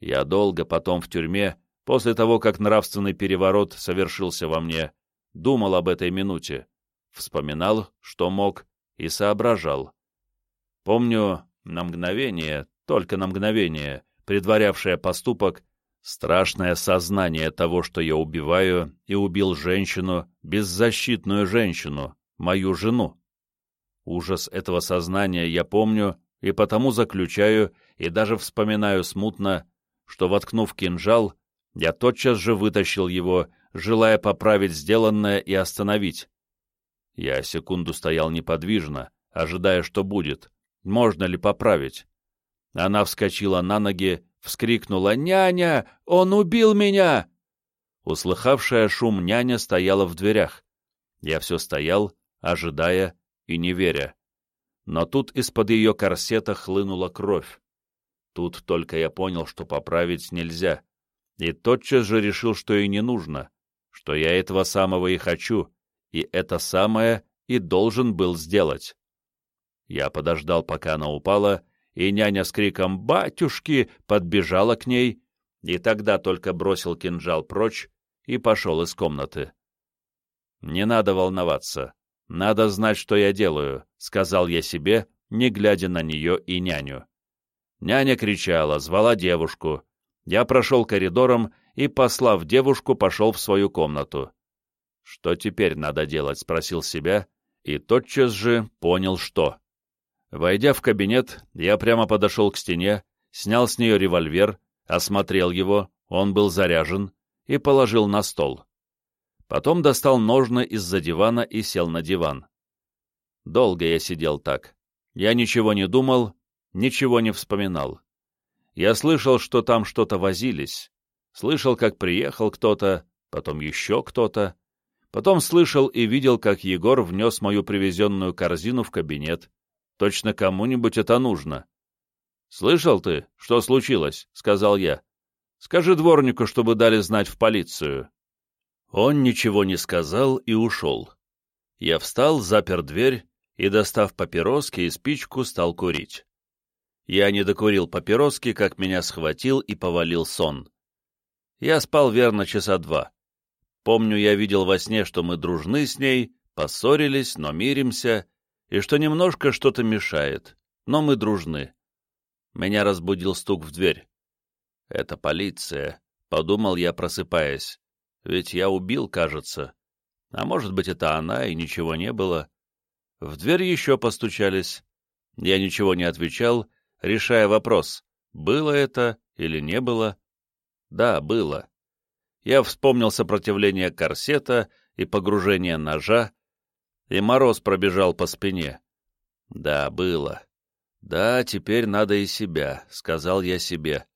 Я долго потом в тюрьме, после того, как нравственный переворот совершился во мне, думал об этой минуте, вспоминал, что мог, и соображал. Помню, на мгновение, только на мгновение, предварявшее поступок, страшное сознание того, что я убиваю и убил женщину, беззащитную женщину, мою жену. Ужас этого сознания я помню и потому заключаю и даже вспоминаю смутно, что, воткнув кинжал, я тотчас же вытащил его, желая поправить сделанное и остановить. Я секунду стоял неподвижно, ожидая, что будет, можно ли поправить. Она вскочила на ноги, вскрикнула «Няня! Он убил меня!» Услыхавшая шум няня стояла в дверях. Я все стоял, ожидая и не веря. но тут из-под ее корсета хлынула кровь. Тут только я понял, что поправить нельзя, и тотчас же решил, что и не нужно, что я этого самого и хочу, и это самое и должен был сделать. Я подождал, пока она упала, и няня с криком «Батюшки!» подбежала к ней, и тогда только бросил кинжал прочь и пошел из комнаты. «Не надо волноваться. Надо знать, что я делаю», — сказал я себе, не глядя на нее и няню. Няня кричала, звала девушку. Я прошел коридором и, послав девушку, пошел в свою комнату. «Что теперь надо делать?» — спросил себя, и тотчас же понял, что. Войдя в кабинет, я прямо подошел к стене, снял с нее револьвер, осмотрел его, он был заряжен, и положил на стол. Потом достал ножны из-за дивана и сел на диван. Долго я сидел так. Я ничего не думал, ничего не вспоминал. Я слышал, что там что-то возились. Слышал, как приехал кто-то, потом еще кто-то. Потом слышал и видел, как Егор внес мою привезенную корзину в кабинет. Точно кому-нибудь это нужно. «Слышал ты, что случилось?» — сказал я. «Скажи дворнику, чтобы дали знать в полицию». Он ничего не сказал и ушел. Я встал, запер дверь и, достав папироски и спичку, стал курить. Я не докурил папироски, как меня схватил и повалил сон. Я спал верно часа два. Помню, я видел во сне, что мы дружны с ней, поссорились, но миримся, и что немножко что-то мешает, но мы дружны. Меня разбудил стук в дверь. «Это полиция», — подумал я, просыпаясь. «Ведь я убил, кажется. А может быть, это она, и ничего не было». В дверь еще постучались. Я ничего не отвечал, решая вопрос, было это или не было. Да, было. Я вспомнил сопротивление корсета и погружение ножа, и мороз пробежал по спине. Да, было. Да, теперь надо и себя, сказал я себе.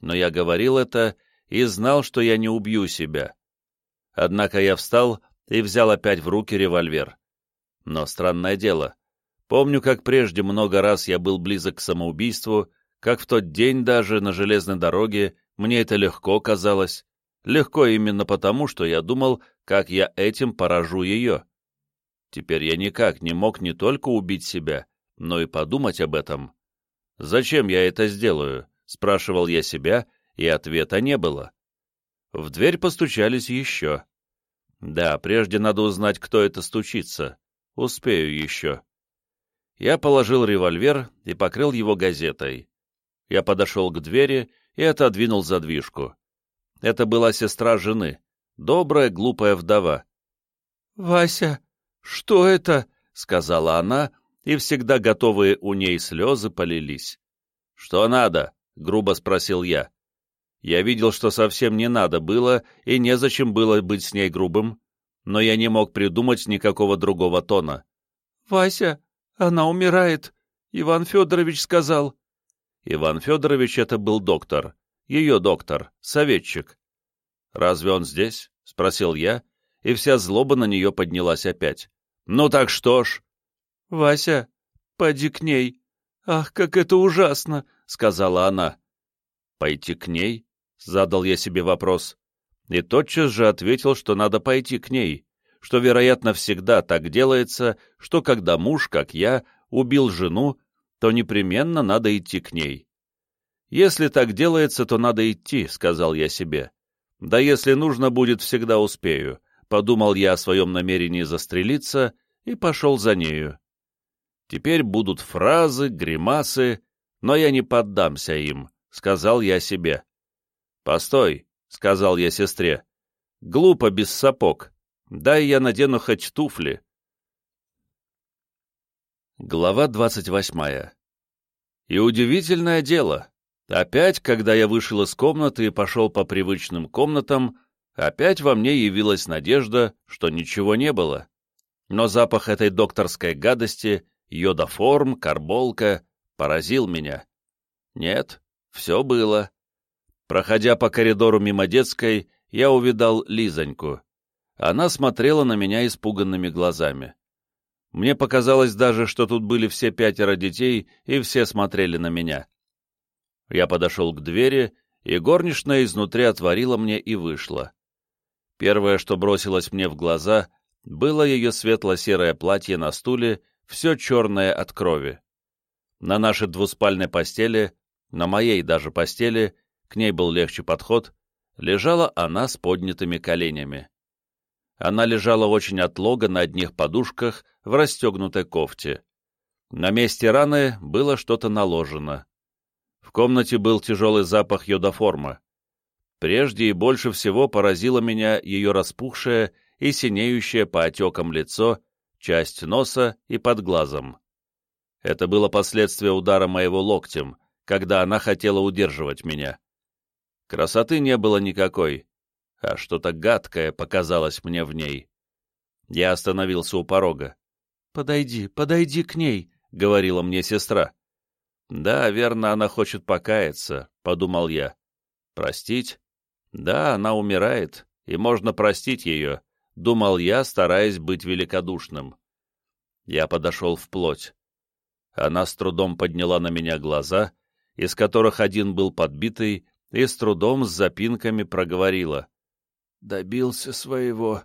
Но я говорил это и знал, что я не убью себя. Однако я встал и взял опять в руки револьвер. Но странное дело, Помню, как прежде много раз я был близок к самоубийству, как в тот день даже на железной дороге мне это легко казалось. Легко именно потому, что я думал, как я этим поражу ее. Теперь я никак не мог не только убить себя, но и подумать об этом. «Зачем я это сделаю?» — спрашивал я себя, и ответа не было. В дверь постучались еще. Да, прежде надо узнать, кто это стучится. Успею еще. Я положил револьвер и покрыл его газетой. Я подошел к двери и отодвинул задвижку. Это была сестра жены, добрая, глупая вдова. «Вася, что это?» — сказала она, и всегда готовые у ней слезы полились. «Что надо?» — грубо спросил я. Я видел, что совсем не надо было, и незачем было быть с ней грубым, но я не мог придумать никакого другого тона. «Вася, «Она умирает», — Иван Федорович сказал. Иван Федорович это был доктор, ее доктор, советчик. «Разве он здесь?» — спросил я, и вся злоба на нее поднялась опять. «Ну так что ж?» «Вася, поди к ней. Ах, как это ужасно!» — сказала она. «Пойти к ней?» — задал я себе вопрос. И тотчас же ответил, что надо пойти к ней что, вероятно, всегда так делается, что когда муж, как я, убил жену, то непременно надо идти к ней. «Если так делается, то надо идти», — сказал я себе. «Да если нужно будет, всегда успею», — подумал я о своем намерении застрелиться и пошел за нею. Теперь будут фразы, гримасы, но я не поддамся им, — сказал я себе. «Постой», — сказал я сестре, — «глупо без сапог. Дай я надену хоть туфли. Глава двадцать восьмая. И удивительное дело. Опять, когда я вышел из комнаты и пошел по привычным комнатам, опять во мне явилась надежда, что ничего не было. Но запах этой докторской гадости, йодоформ, карболка, поразил меня. Нет, все было. Проходя по коридору мимо детской, я увидал Лизоньку. Она смотрела на меня испуганными глазами. Мне показалось даже, что тут были все пятеро детей, и все смотрели на меня. Я подошел к двери, и горничная изнутри отворила мне и вышла. Первое, что бросилось мне в глаза, было ее светло-серое платье на стуле, все черное от крови. На нашей двуспальной постели, на моей даже постели, к ней был легче подход, лежала она с поднятыми коленями. Она лежала очень отлого на одних подушках в расстегнутой кофте. На месте раны было что-то наложено. В комнате был тяжелый запах йодоформа. Прежде и больше всего поразило меня ее распухшее и синеющее по отекам лицо, часть носа и под глазом. Это было последствие удара моего локтем, когда она хотела удерживать меня. Красоты не было никакой, а что-то гадкое показалось мне в ней. Я остановился у порога. «Подойди, подойди к ней», — говорила мне сестра. «Да, верно, она хочет покаяться», — подумал я. «Простить? Да, она умирает, и можно простить ее», — думал я, стараясь быть великодушным. Я подошел вплоть. Она с трудом подняла на меня глаза, из которых один был подбитый, и с трудом с запинками проговорила. «Добился своего.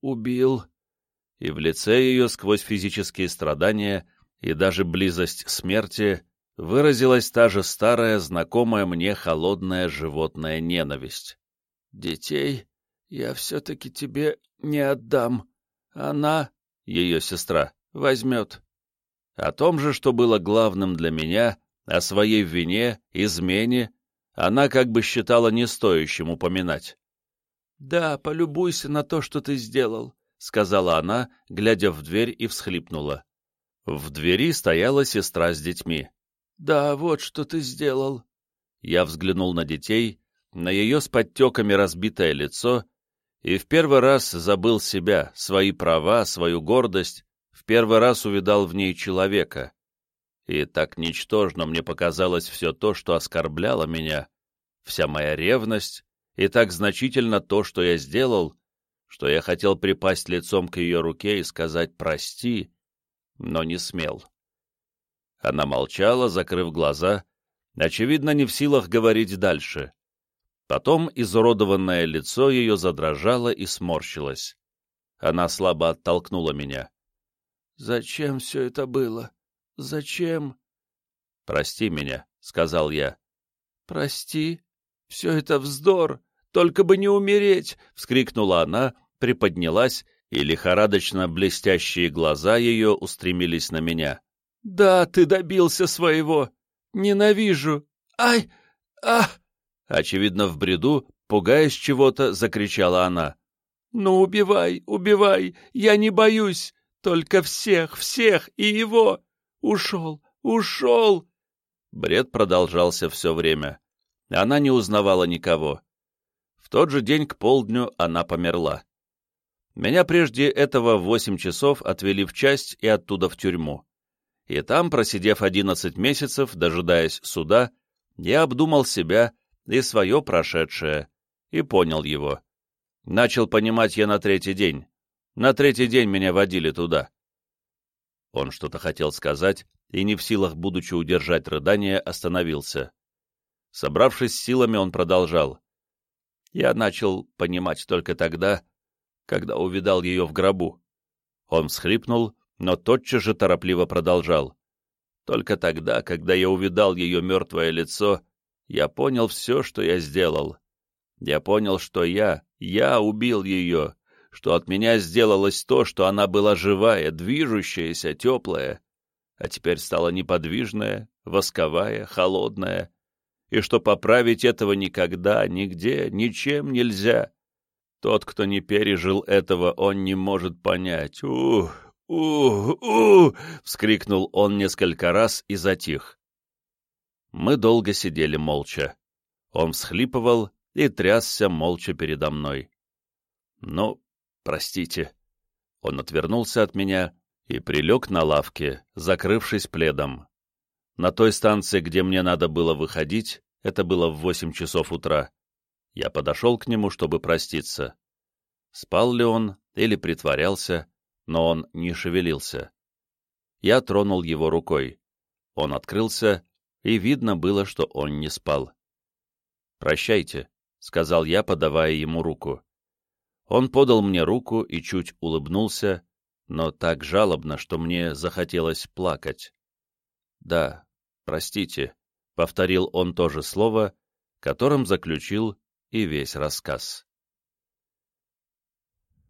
Убил». И в лице ее сквозь физические страдания и даже близость смерти выразилась та же старая, знакомая мне холодная животная ненависть. «Детей я все-таки тебе не отдам. Она, ее сестра, возьмет». О том же, что было главным для меня, о своей вине, измене, она как бы считала не стоящим упоминать. «Да, полюбуйся на то, что ты сделал», — сказала она, глядя в дверь и всхлипнула. В двери стояла сестра с детьми. «Да, вот что ты сделал». Я взглянул на детей, на ее с подтеками разбитое лицо и в первый раз забыл себя, свои права, свою гордость, в первый раз увидал в ней человека. И так ничтожно мне показалось все то, что оскорбляло меня, вся моя ревность, и так значительно то, что я сделал, что я хотел припасть лицом к ее руке и сказать «прости», но не смел. Она молчала, закрыв глаза, очевидно, не в силах говорить дальше. Потом изуродованное лицо ее задрожало и сморщилось. Она слабо оттолкнула меня. «Зачем все это было? Зачем?» «Прости меня», — сказал я. «Прости? Все это вздор! Только бы не умереть!» — вскрикнула она, приподнялась, и лихорадочно блестящие глаза ее устремились на меня. «Да, ты добился своего! Ненавижу! Ай! Ах!» Очевидно, в бреду, пугаясь чего-то, закричала она. «Ну, убивай, убивай! Я не боюсь! Только всех, всех и его! Ушел, ушел!» Бред продолжался все время. Она не узнавала никого. В тот же день к полдню она померла. Меня прежде этого в восемь часов отвели в часть и оттуда в тюрьму. И там, просидев одиннадцать месяцев, дожидаясь суда, я обдумал себя и свое прошедшее, и понял его. Начал понимать я на третий день. На третий день меня водили туда. Он что-то хотел сказать, и не в силах, будучи удержать рыдание, остановился. Собравшись силами, он продолжал. Я начал понимать только тогда, когда увидал ее в гробу. Он всхлипнул, но тотчас же торопливо продолжал. Только тогда, когда я увидал ее мертвое лицо, я понял все, что я сделал. Я понял, что я, я убил ее, что от меня сделалось то, что она была живая, движущаяся, теплая, а теперь стала неподвижная, восковая, холодная, и что поправить этого никогда, нигде, ничем нельзя. Тот, кто не пережил этого, он не может понять. «Ух, ух!» — вскрикнул он несколько раз и затих. Мы долго сидели молча. Он всхлипывал и трясся молча передо мной. «Ну, простите». Он отвернулся от меня и прилег на лавке, закрывшись пледом. На той станции, где мне надо было выходить, это было в восемь часов утра, я подошел к нему, чтобы проститься. Спал ли он или притворялся, но он не шевелился. Я тронул его рукой. Он открылся, и видно было, что он не спал. «Прощайте», — сказал я, подавая ему руку. Он подал мне руку и чуть улыбнулся, но так жалобно, что мне захотелось плакать. «Да, простите», — повторил он то же слово, которым заключил и весь рассказ.